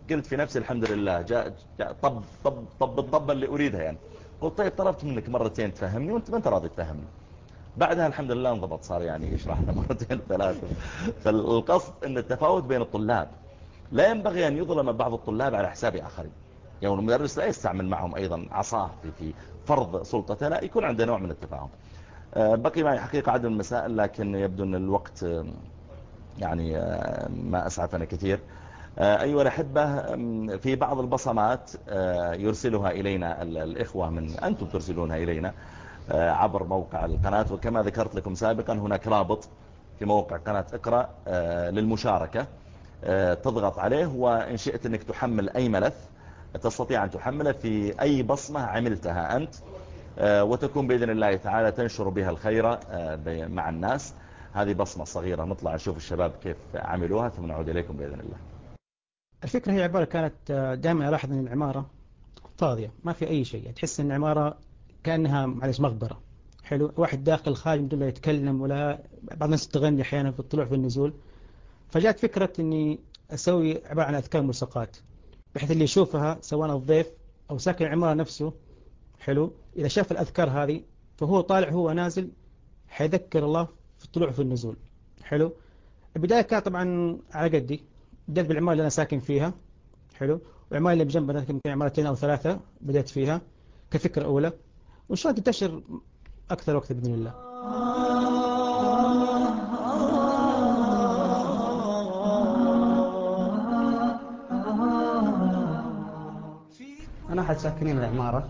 قلت في نفسي الحمد لله جاء, جاء طب طب طب الطب اللي أريدها يعني. قلت طيب طلبت منك مرتين تفهمني وأنت ما انت راضي تفهمني. بعدها الحمد لله انضبط صار يعني يشرح لنا مرتين ثلاثة. فالقصد إن التفاوت بين الطلاب. لا ينبغي أن يظلم بعض الطلاب على حساب آخرين. يعني المدرس لا يستعمل معهم أيضا عصاه في فرض سلطته لا يكون عنده نوع من التفاهم. آه، بقي معي حقيقة عدد المسائل لكن يبدو أن الوقت آه، يعني آه، ما أسعفنا كثير. أيها الأحبة في بعض البصمات يرسلها إلينا الإخوة من أنتم ترسلونها إلينا عبر موقع القناة. وكما ذكرت لكم سابقا هناك رابط في موقع قناة اقرأ للمشاركة تضغط عليه وإن شئت أنك تحمل أي ملف تستطيع أن تحمله في أي بصمة عملتها أنت وتكون بإذن الله تعالى تنشر بها الخير مع الناس. هذه بصمة صغيرة نطلع نشوف الشباب كيف عملوها ثم نعود إليكم بإذن الله. الفكرة هي عبارة كانت دائما ألاحظ أن العمارة فاضية ما في أي شيء. تحس أن العمارة كأنها معلش مقبرة. حلو واحد داخل خارج بدون لا يتكلم ولا بعض الناس تغني أحيانا في الطلوع في النزول. فجاءت فكرة أني أسوي عبارة عن أذكار ملصقات. بحيث اللي يشوفها سواء الضيف أو ساكن العمارة نفسه حلو إذا شاف الأذكار هذه فهو طالع هو نازل حيذكر الله في الطلوع في النزول. حلو؟ البداية كانت طبعا على قدي. بدأت بالعمارة اللي أنا ساكن فيها. حلو؟ والعمارة اللي بجنبها يمكن عمارتين أو ثلاثة بدأت فيها كفكرة أولى. وإن شاء الله تنتشر أكثر وقت بإذن الله. أنا أحد ساكنين العمارة.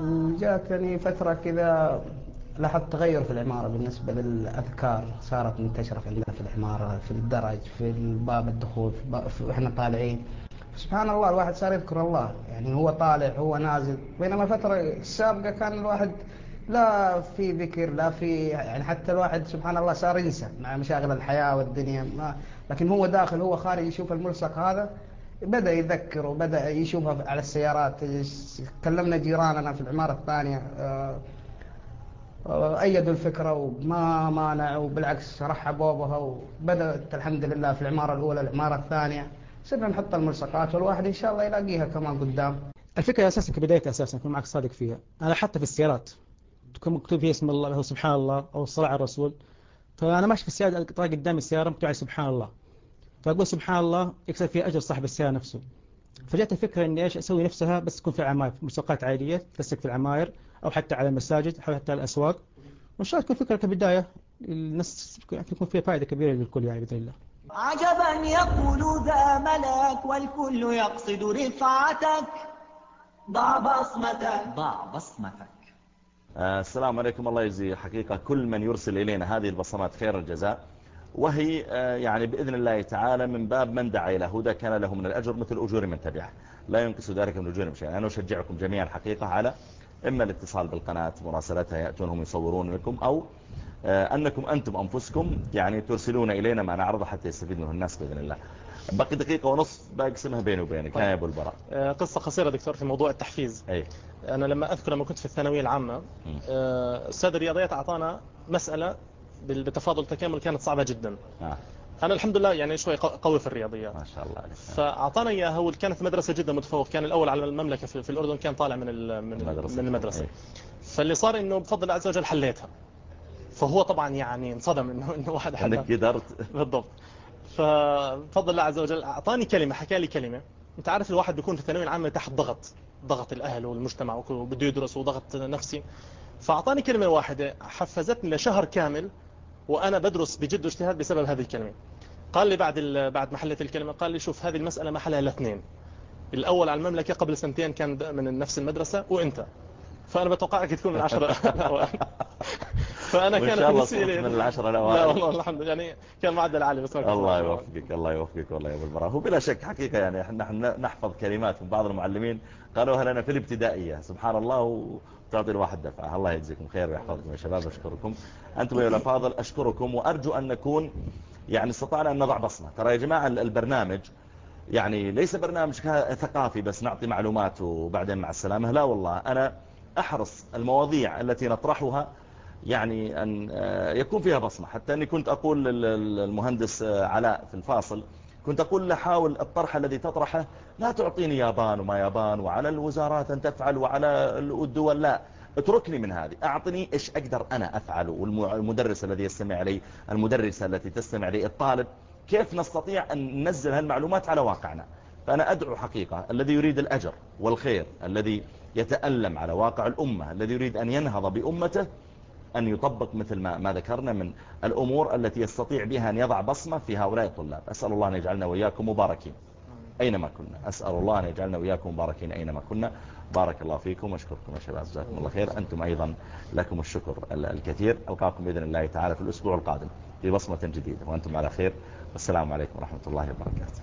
وجاتني فترة كذا لاحظت تغير في العمارة بالنسبة للأذكار صارت منتشرة عندنا في العمارة في الدرج في باب الدخول في إحنا طالعين. سبحان الله الواحد صار يذكر الله. يعني هو طالع هو نازل. بينما الفترة السابقة كان الواحد لا في ذكر لا في يعني حتى الواحد سبحان الله صار ينسى مع مشاغل الحياة والدنيا. ما لكن هو داخل هو خارج يشوف الملصق هذا. بدأ يذكر وبدأ يشوفها على السيارات. كلمنا جيراننا في العمارة الثانية. آه، آه، أيدوا الفكرة وما مانع وبالعكس رحبوا بها وبدأت الحمد لله في العمارة الأولى العمارة الثانية. صرنا نحط الملصقات والواحد إن شاء الله يلاقيها كمان قدام. الفكرة أساسا كبداية أساسا أكون معك صادق فيها. أنا حتى في السيارات تكون مكتوب فيها اسم الله سبحان الله أو الصلاة على الرسول. فأنا ماشي في السيارة طالع قدامي السيارة مكتوب على سبحان الله. فأقول سبحان الله يكسب فيها أجر صاحب السيارة نفسه. فجأت الفكرة إني إيش أسوي نفسها؟ بس تكون في العماير ملصقات عادية تلصق في العماير أو حتى على المساجد أو حتى على الأسواق. وإن شاء الله تكون فكرة كبداية الناس يكون فيها فائدة كبيرة للكل يعني بإذن الله. عجبا يقول ذا ملك والكل يقصد رفعتك. ضع بصمتك. ضع بصمتك. آه، السلام عليكم. الله يجزي حقيقة كل من يرسل إلينا هذه البصمات خير الجزاء. وهي آه، يعني بإذن الله تعالى من باب من دعا إلى هدى كان له من الأجر مثل أجور من تبعه. لا ينقص ذلك من أجورهم شيئا. أنا أشجعكم جميعا حقيقة على إما الاتصال بالقناة مراسلتها يأتونهم يصورون لكم أو آه، أنكم أنتم أنفسكم يعني ترسلون إلينا ما نعرضه حتى يستفيد منه الناس بإذن الله. بقي دقيقة ونصف باقسمها بيني وبينك. طيب. يا أبو البراء. آه، قصة قصيرة دكتور في موضوع التحفيز. أي. أنا لما أذكر لما كنت في الثانوية العامة أستاذ الرياضيات أعطانا مسألة بالتفاضل تكامل كانت صعبة جدا. آه. أنا الحمد لله يعني شوي قوي في الرياضيات. ما شاء الله عليك. فأعطانا إياها وكانت مدرسة جدا متفوق كان الأول على المملكة في الأردن كان طالع من من المدرسة, من المدرسة. أي. فاللي صار إنه بفضل الله عز وجل حليتها. فهو طبعا يعني انصدم انه إنه واحد حدا إنك قدرت. بالضبط. فبفضل الله عز وجل أعطاني كلمة حكى لي كلمة. أنت عارف الواحد بيكون في الثانوية العامة تحت ضغط ضغط الأهل والمجتمع وبده يدرس وضغط نفسي. فأعطاني كلمة واحدة حفزتني لشهر كامل وأنا بدرس بجد واجتهاد بسبب هذه الكلمة. قال لي بعد بعد ما حليت الكلمة قال لي شوف هذه المسألة ما حلها الاثنين الأول على المملكة قبل سنتين كان من نفس المدرسة وانت فأنا بتوقعك تكون من العشرة فأنا كان بالنسبة لي من العشرة الأوائل. لا والله الحمد لله. يعني كان معدل عالي بس الله يوفقك الله يوفقك والله يا أبو البراء. هو بلا شك حقيقة يعني إحنا نحفظ كلمات من بعض المعلمين قالوها لنا في الابتدائية. سبحان الله وتعطي الواحد دفعة. الله يجزيكم خير ويحفظكم يا شباب أشكركم. أنتم يا الأفاضل أشكركم وأرجو أن نكون يعني استطعنا أن نضع بصمة. ترى يا جماعة البرنامج يعني ليس برنامج ثقافي بس نعطي معلومات وبعدين مع السلامة. لا والله أنا أحرص المواضيع التي نطرحها يعني أن آه، يكون فيها بصمة. حتى أني كنت أقول للمهندس آه، علاء في الفاصل كنت أقول له حاول الطرح الذي تطرحه لا تعطيني يابان وما يابان وعلى الوزارات أن تفعل وعلى الدول لا. اتركني من هذه. أعطني إيش أقدر أنا أفعله والمدرس الذي يستمع لي المدرسة التي تستمع لي الطالب كيف نستطيع أن ننزل هالمعلومات على واقعنا؟ فأنا أدعو حقيقة الذي يريد الأجر والخير الذي يتألم على واقع الأمة. الذي يريد أن ينهض بأمته أن يطبق مثل ما, ما ذكرنا من الأمور التي يستطيع بها أن يضع بصمة في هؤلاء الطلاب. أسأل الله أن يجعلنا وإياكم مباركين. أينما كنا. أسأل الله أن يجعلنا وإياكم مباركين أينما كنا. بارك الله فيكم واشكركم يا شباب. جزاكم الله خير. أنتم أيضا لكم الشكر الكثير. ألقاكم بإذن الله تعالى في الأسبوع القادم في بصمة جديدة. وأنتم على خير. والسلام عليكم ورحمة الله وبركاته.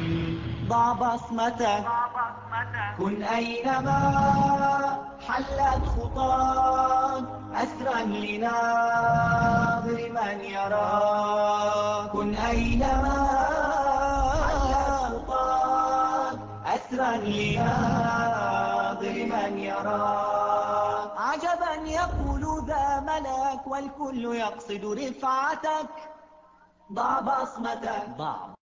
ضع بصمتك كن أينما حلت خطاك أسرا لناظر من يراك كن أينما حلت خطاك أسرا لناظر من يراك عجبا يقول ذا ملك والكل يقصد رفعتك. ضع بصمتك ضع